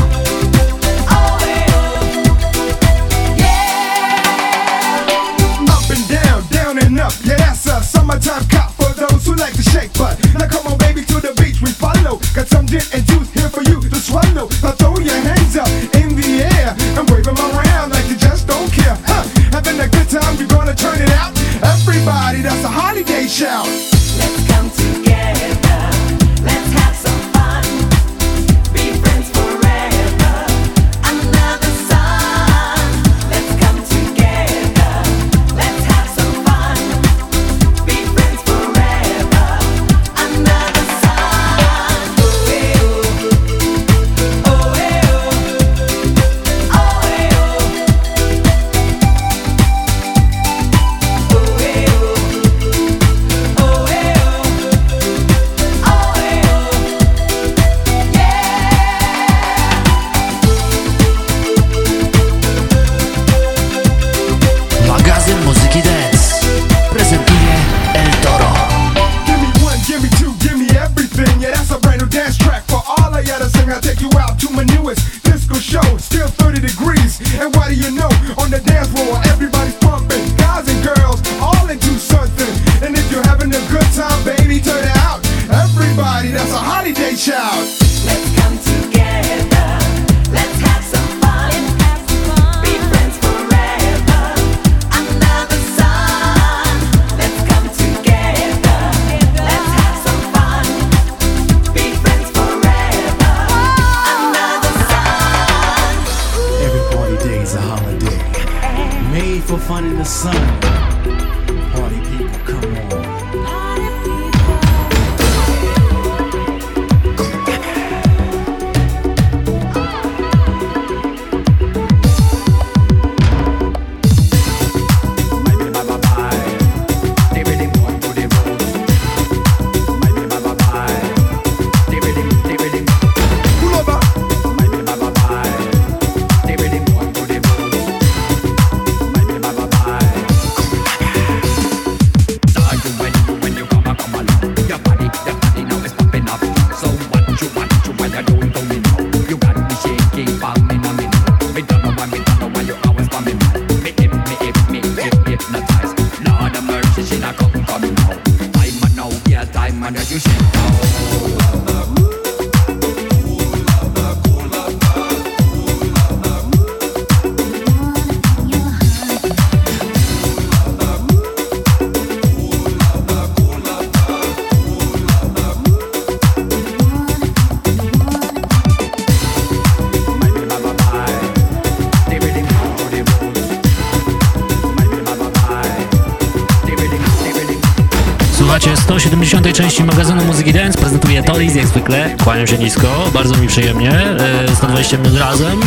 części magazynu Muzyki Dance prezentuje Toris, jak zwykle. Kłaniam się nisko, bardzo mi przyjemnie. E, 120 minut razem.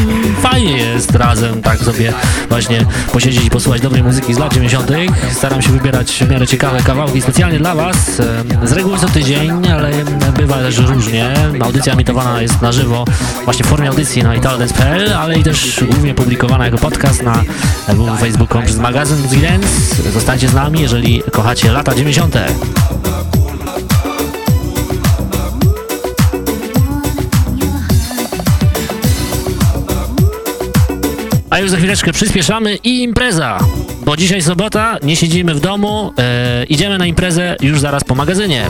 Fajnie jest razem tak sobie właśnie posiedzieć i posłuchać dobrej muzyki z lat 90. Staram się wybierać w miarę ciekawe kawałki specjalnie dla Was. E, z reguły co tydzień, ale bywa też różnie. Audycja emitowana jest na żywo właśnie w formie audycji na italodance.pl, ale i też głównie publikowana jako podcast na www.facebook.com przez magazyn Muzyki Dance. Zostańcie z nami, jeżeli kochacie lata 90. już za chwileczkę przyspieszamy i impreza, bo dzisiaj sobota, nie siedzimy w domu, e, idziemy na imprezę już zaraz po magazynie.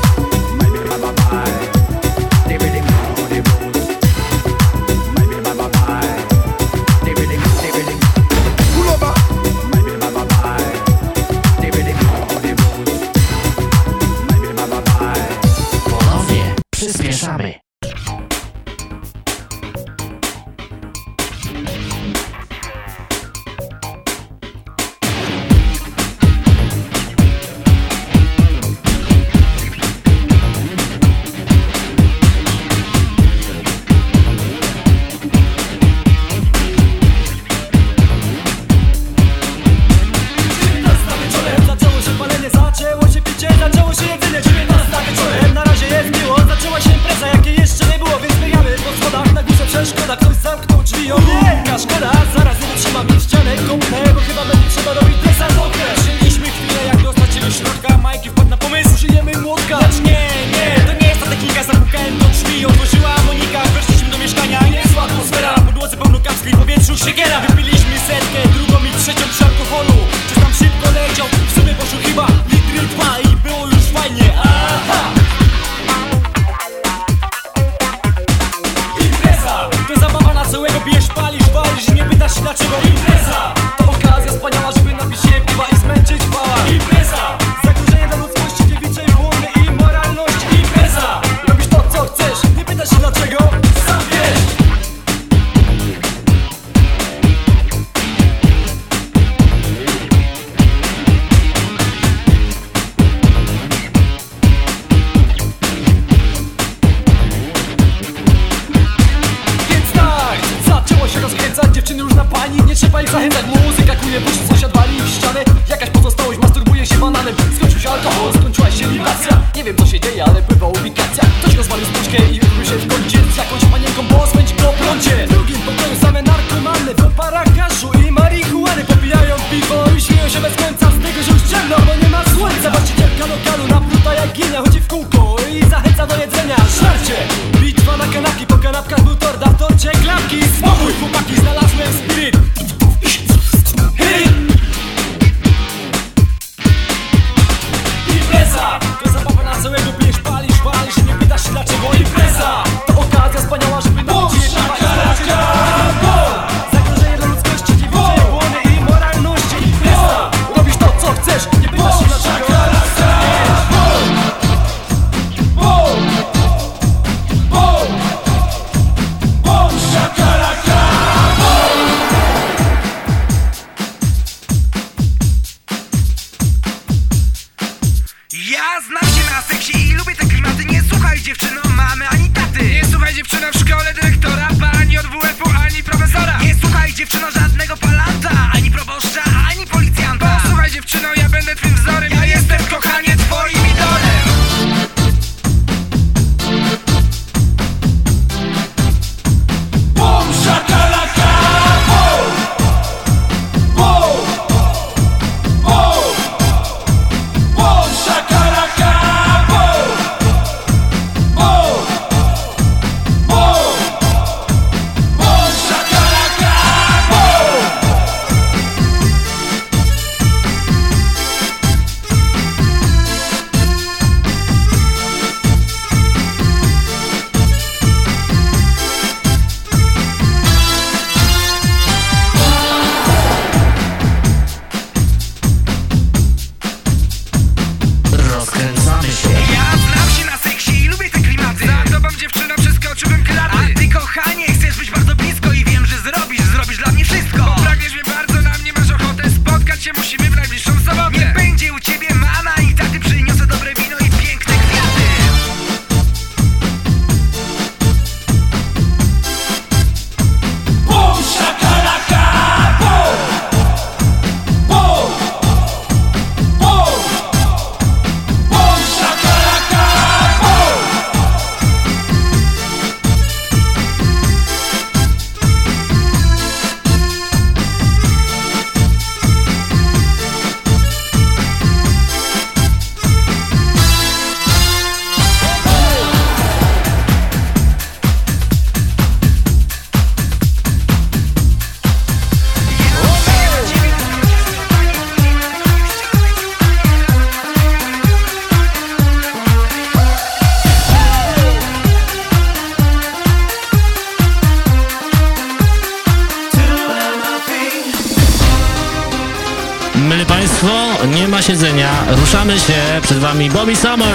Bobby Summer.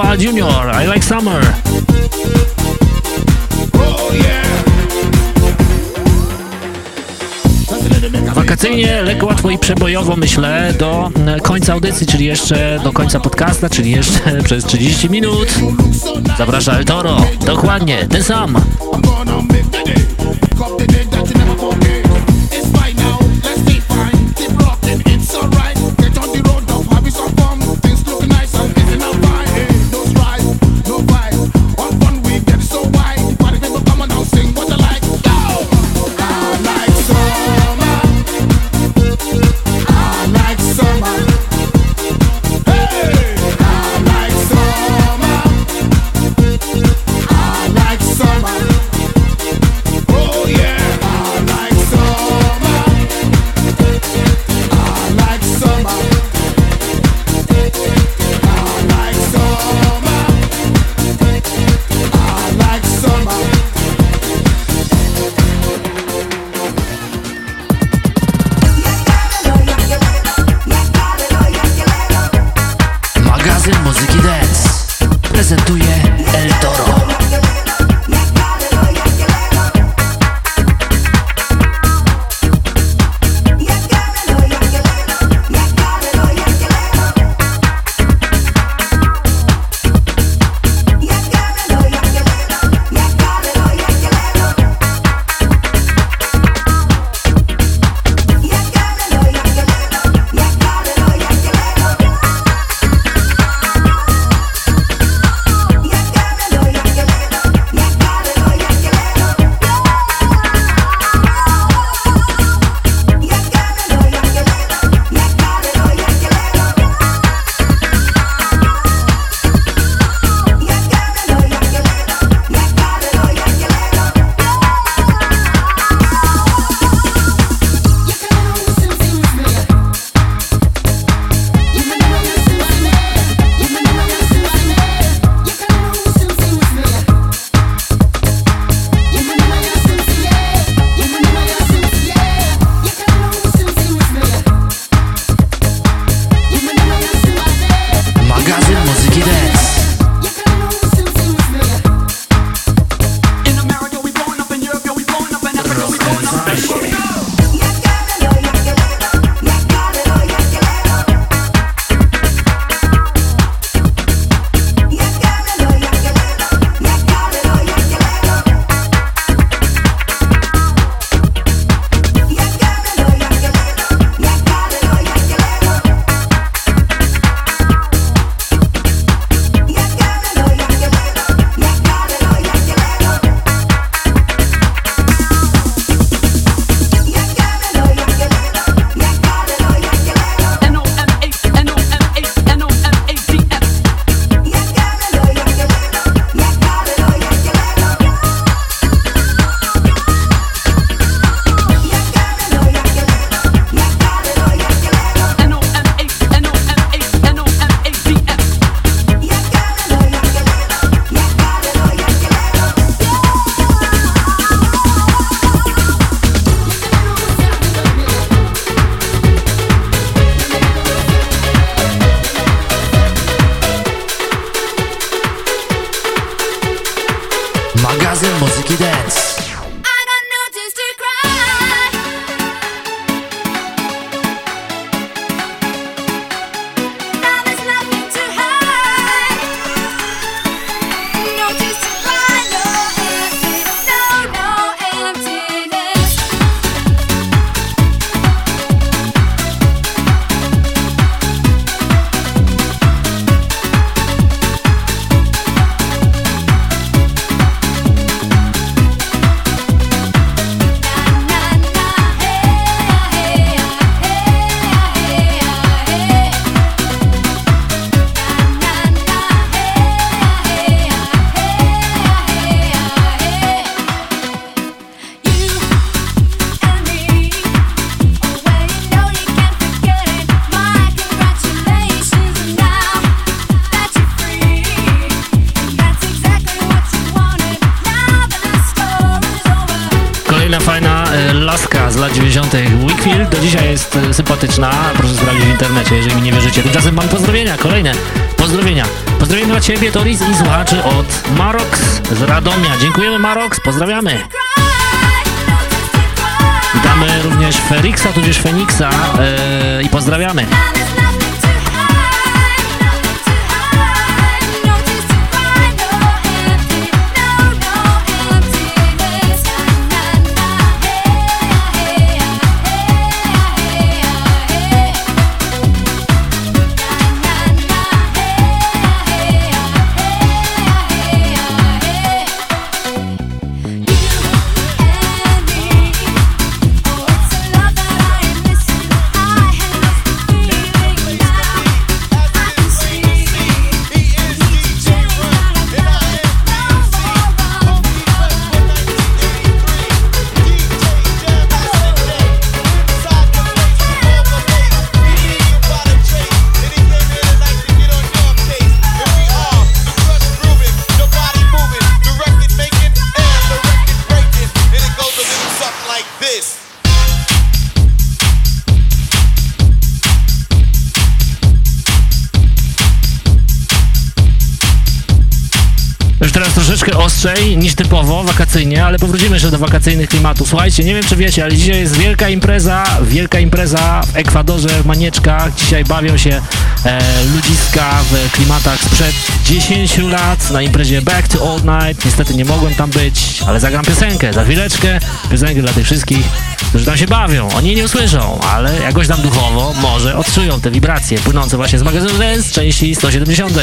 Jr. I Like Summer. Wakacyjnie, lekko, łatwo i przebojowo myślę do e, końca audycji, czyli jeszcze do końca podcasta, czyli jeszcze przez 30 minut. Zaprasza El Toro. Dokładnie, ten sam. Z lat 90. Wickfield do dzisiaj jest e, sympatyczna, proszę sprawdzić w internecie, jeżeli mi nie wierzycie. Tymczasem mam pozdrowienia, kolejne pozdrowienia. Pozdrowienia dla Ciebie, Toris i słuchaczy od Marox z Radomia. Dziękujemy Marox, pozdrawiamy. Witamy również Ferixa, tudzież Feniksa yy, i pozdrawiamy. Niż typowo, wakacyjnie, ale powrócimy jeszcze do wakacyjnych klimatów. Słuchajcie, nie wiem czy wiecie, ale dzisiaj jest wielka impreza, wielka impreza w Ekwadorze, w Manieczkach. Dzisiaj bawią się e, ludziska w klimatach sprzed 10 lat na imprezie Back to Old Night. Niestety nie mogłem tam być, ale zagram piosenkę za chwileczkę. Piosenkę dla tych wszystkich, którzy tam się bawią. Oni nie usłyszą, ale jakoś tam duchowo może odczują te wibracje płynące właśnie z magazynu Dance części 170.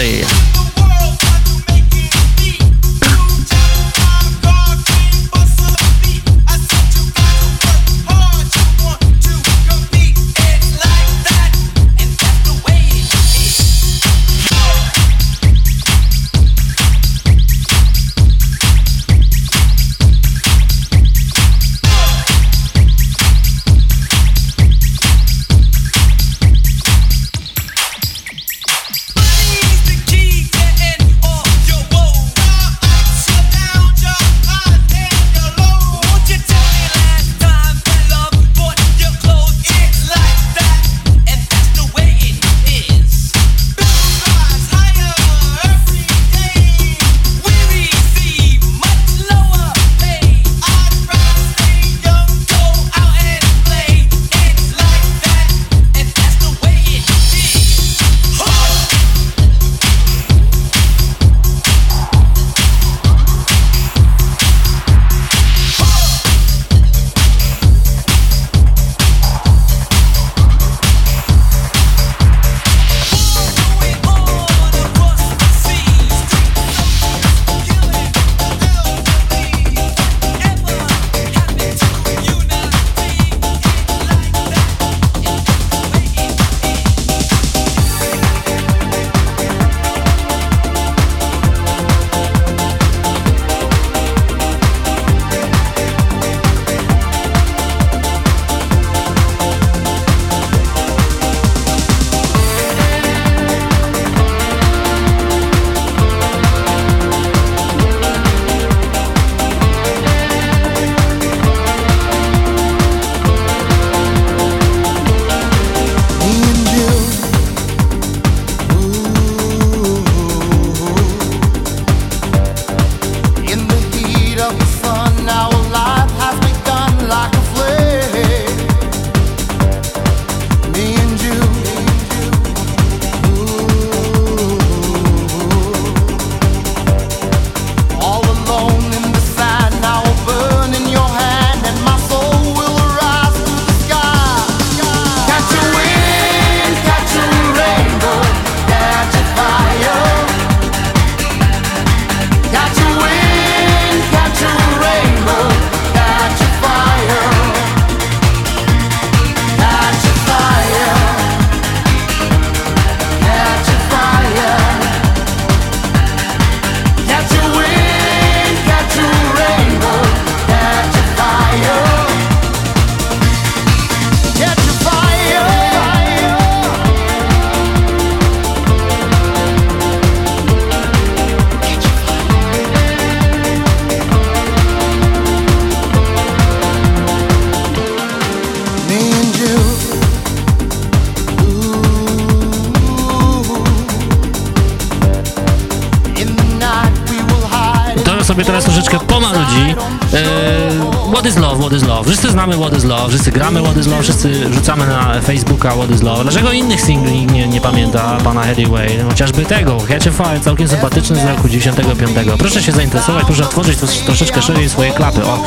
wszyscy gramy love, wszyscy rzucamy na Facebooka love. Dlaczego innych singli nie, nie pamięta pana Headway? Chociażby tego, Catch a Fire, całkiem sympatyczny z roku 95. Proszę się zainteresować, proszę otworzyć trosz, troszeczkę szerzej swoje klapy. O,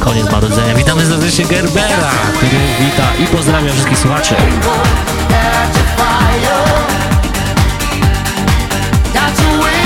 koniec marudzenia. Witamy serdecznie Gerbera, który wita i pozdrawia wszystkich słuchaczy. Got to win,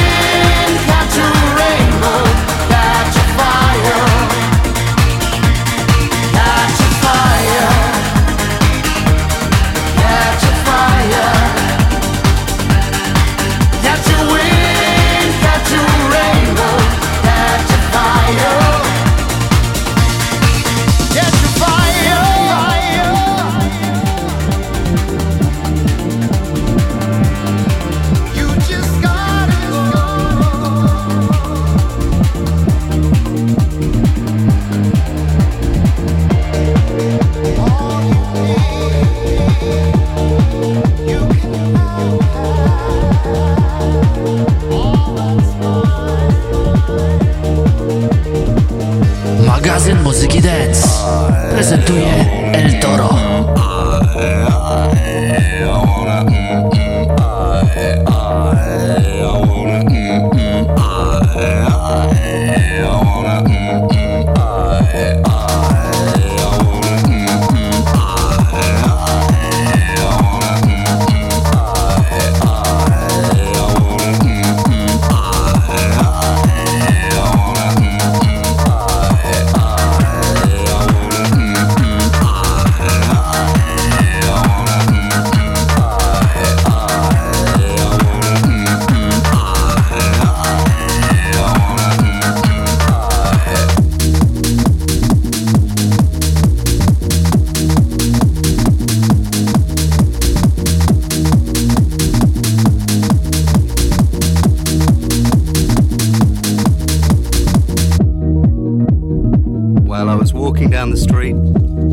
Walking down the street,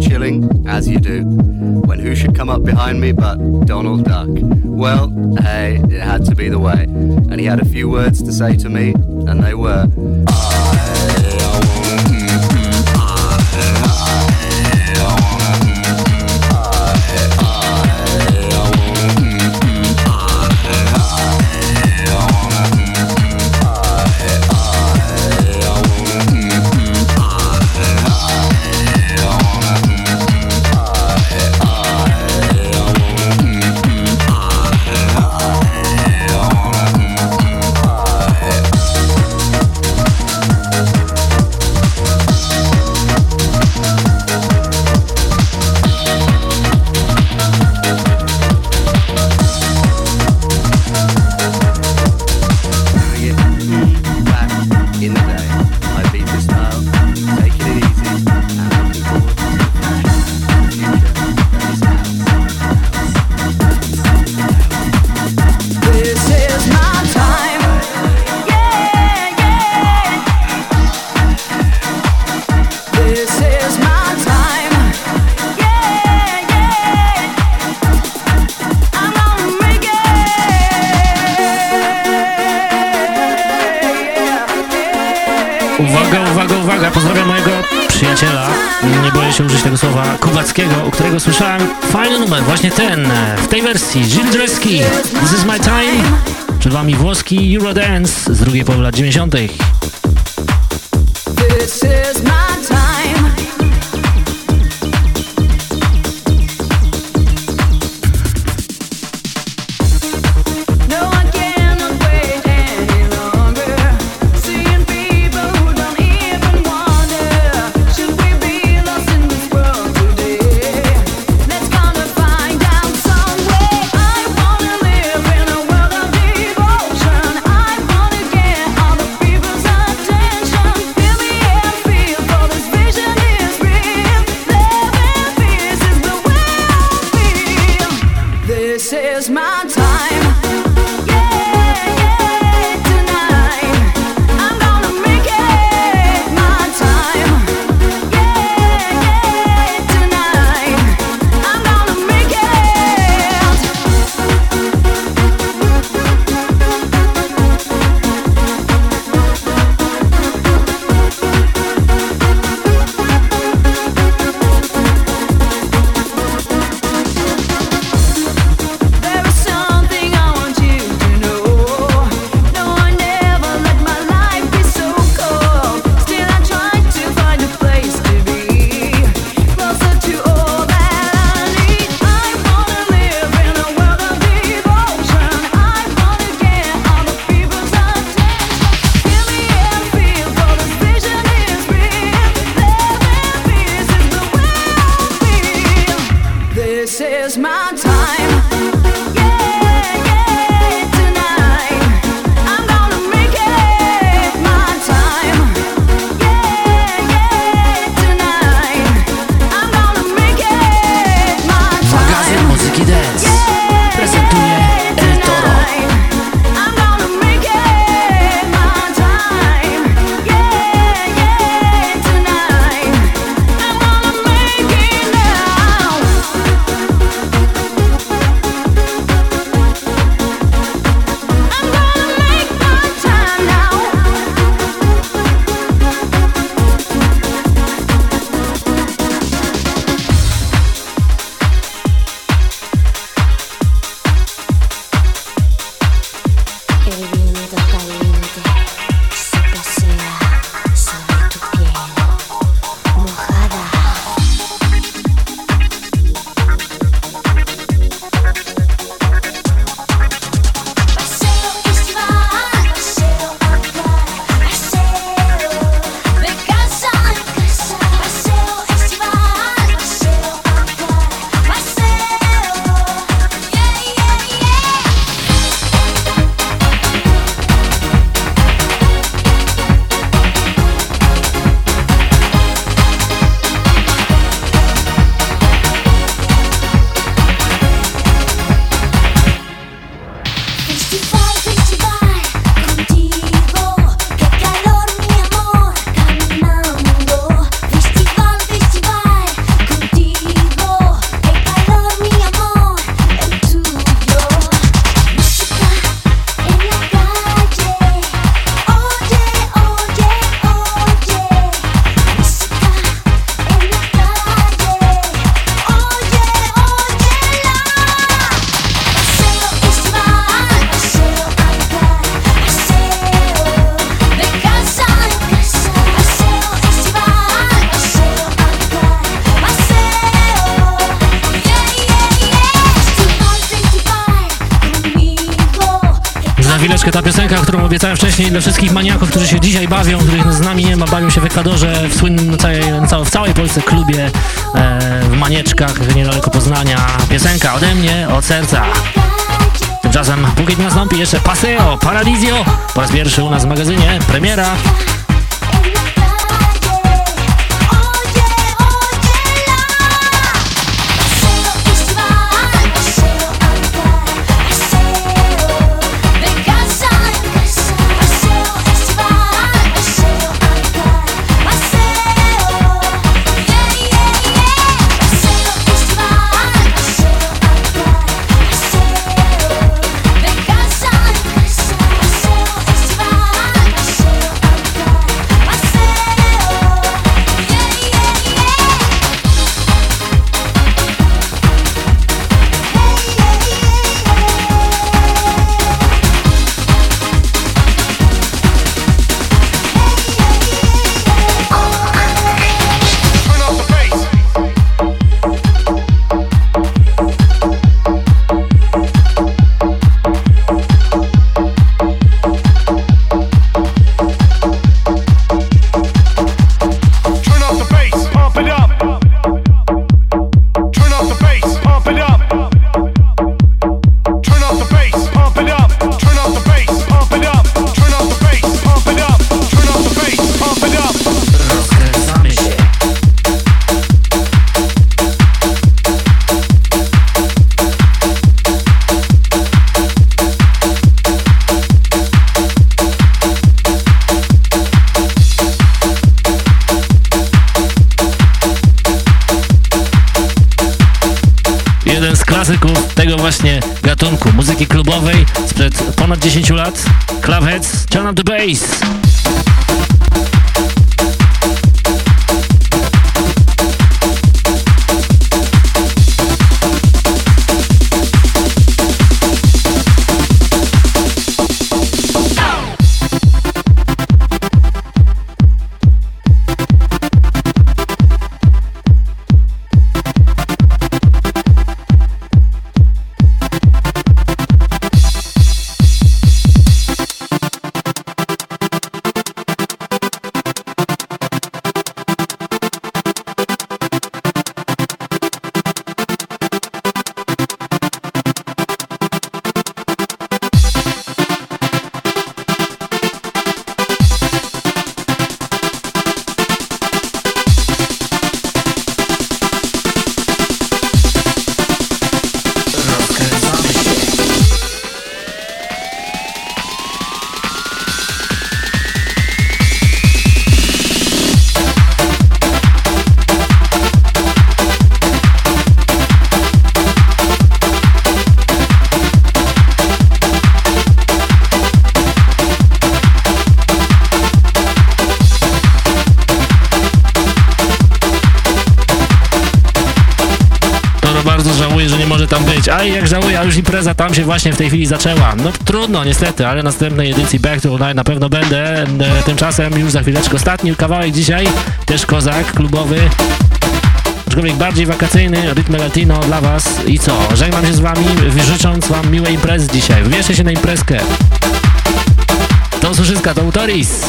chilling, as you do, when who should come up behind me but Donald Duck? Well, hey, it had to be the way. And he had a few words to say to me, and they were. In właśnie ten, w tej wersji, Gilles Dreski, This is my time, przed wami włoski Eurodance z drugiej połowy lat 90. dla wszystkich maniaków, którzy się dzisiaj bawią, których z nami nie ma, bawią się w Ekwadorze, w słynnym całej, w całej Polsce klubie e, w Manieczkach, niedaleko Poznania. Piosenka ode mnie, od serca. Tymczasem, póki nie nastąpi jeszcze Paseo, Paradisio, po raz pierwszy u nas w magazynie, premiera. Ponad 10 lat. Clubheads, turn up the bass. Tam się właśnie w tej chwili zaczęła. No trudno niestety, ale następnej edycji Back to Night na pewno będę. E, tymczasem już za chwileczkę ostatni kawałek dzisiaj, też kozak klubowy. Aczkolwiek bardziej wakacyjny, rytm latino dla was. I co? Żegnam się z wami, życząc wam miłej imprezy dzisiaj. Wybierzcie się na imprezkę. To Suszyska, to Utoris.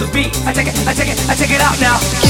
the beat. I take it, I take it, I take it out now.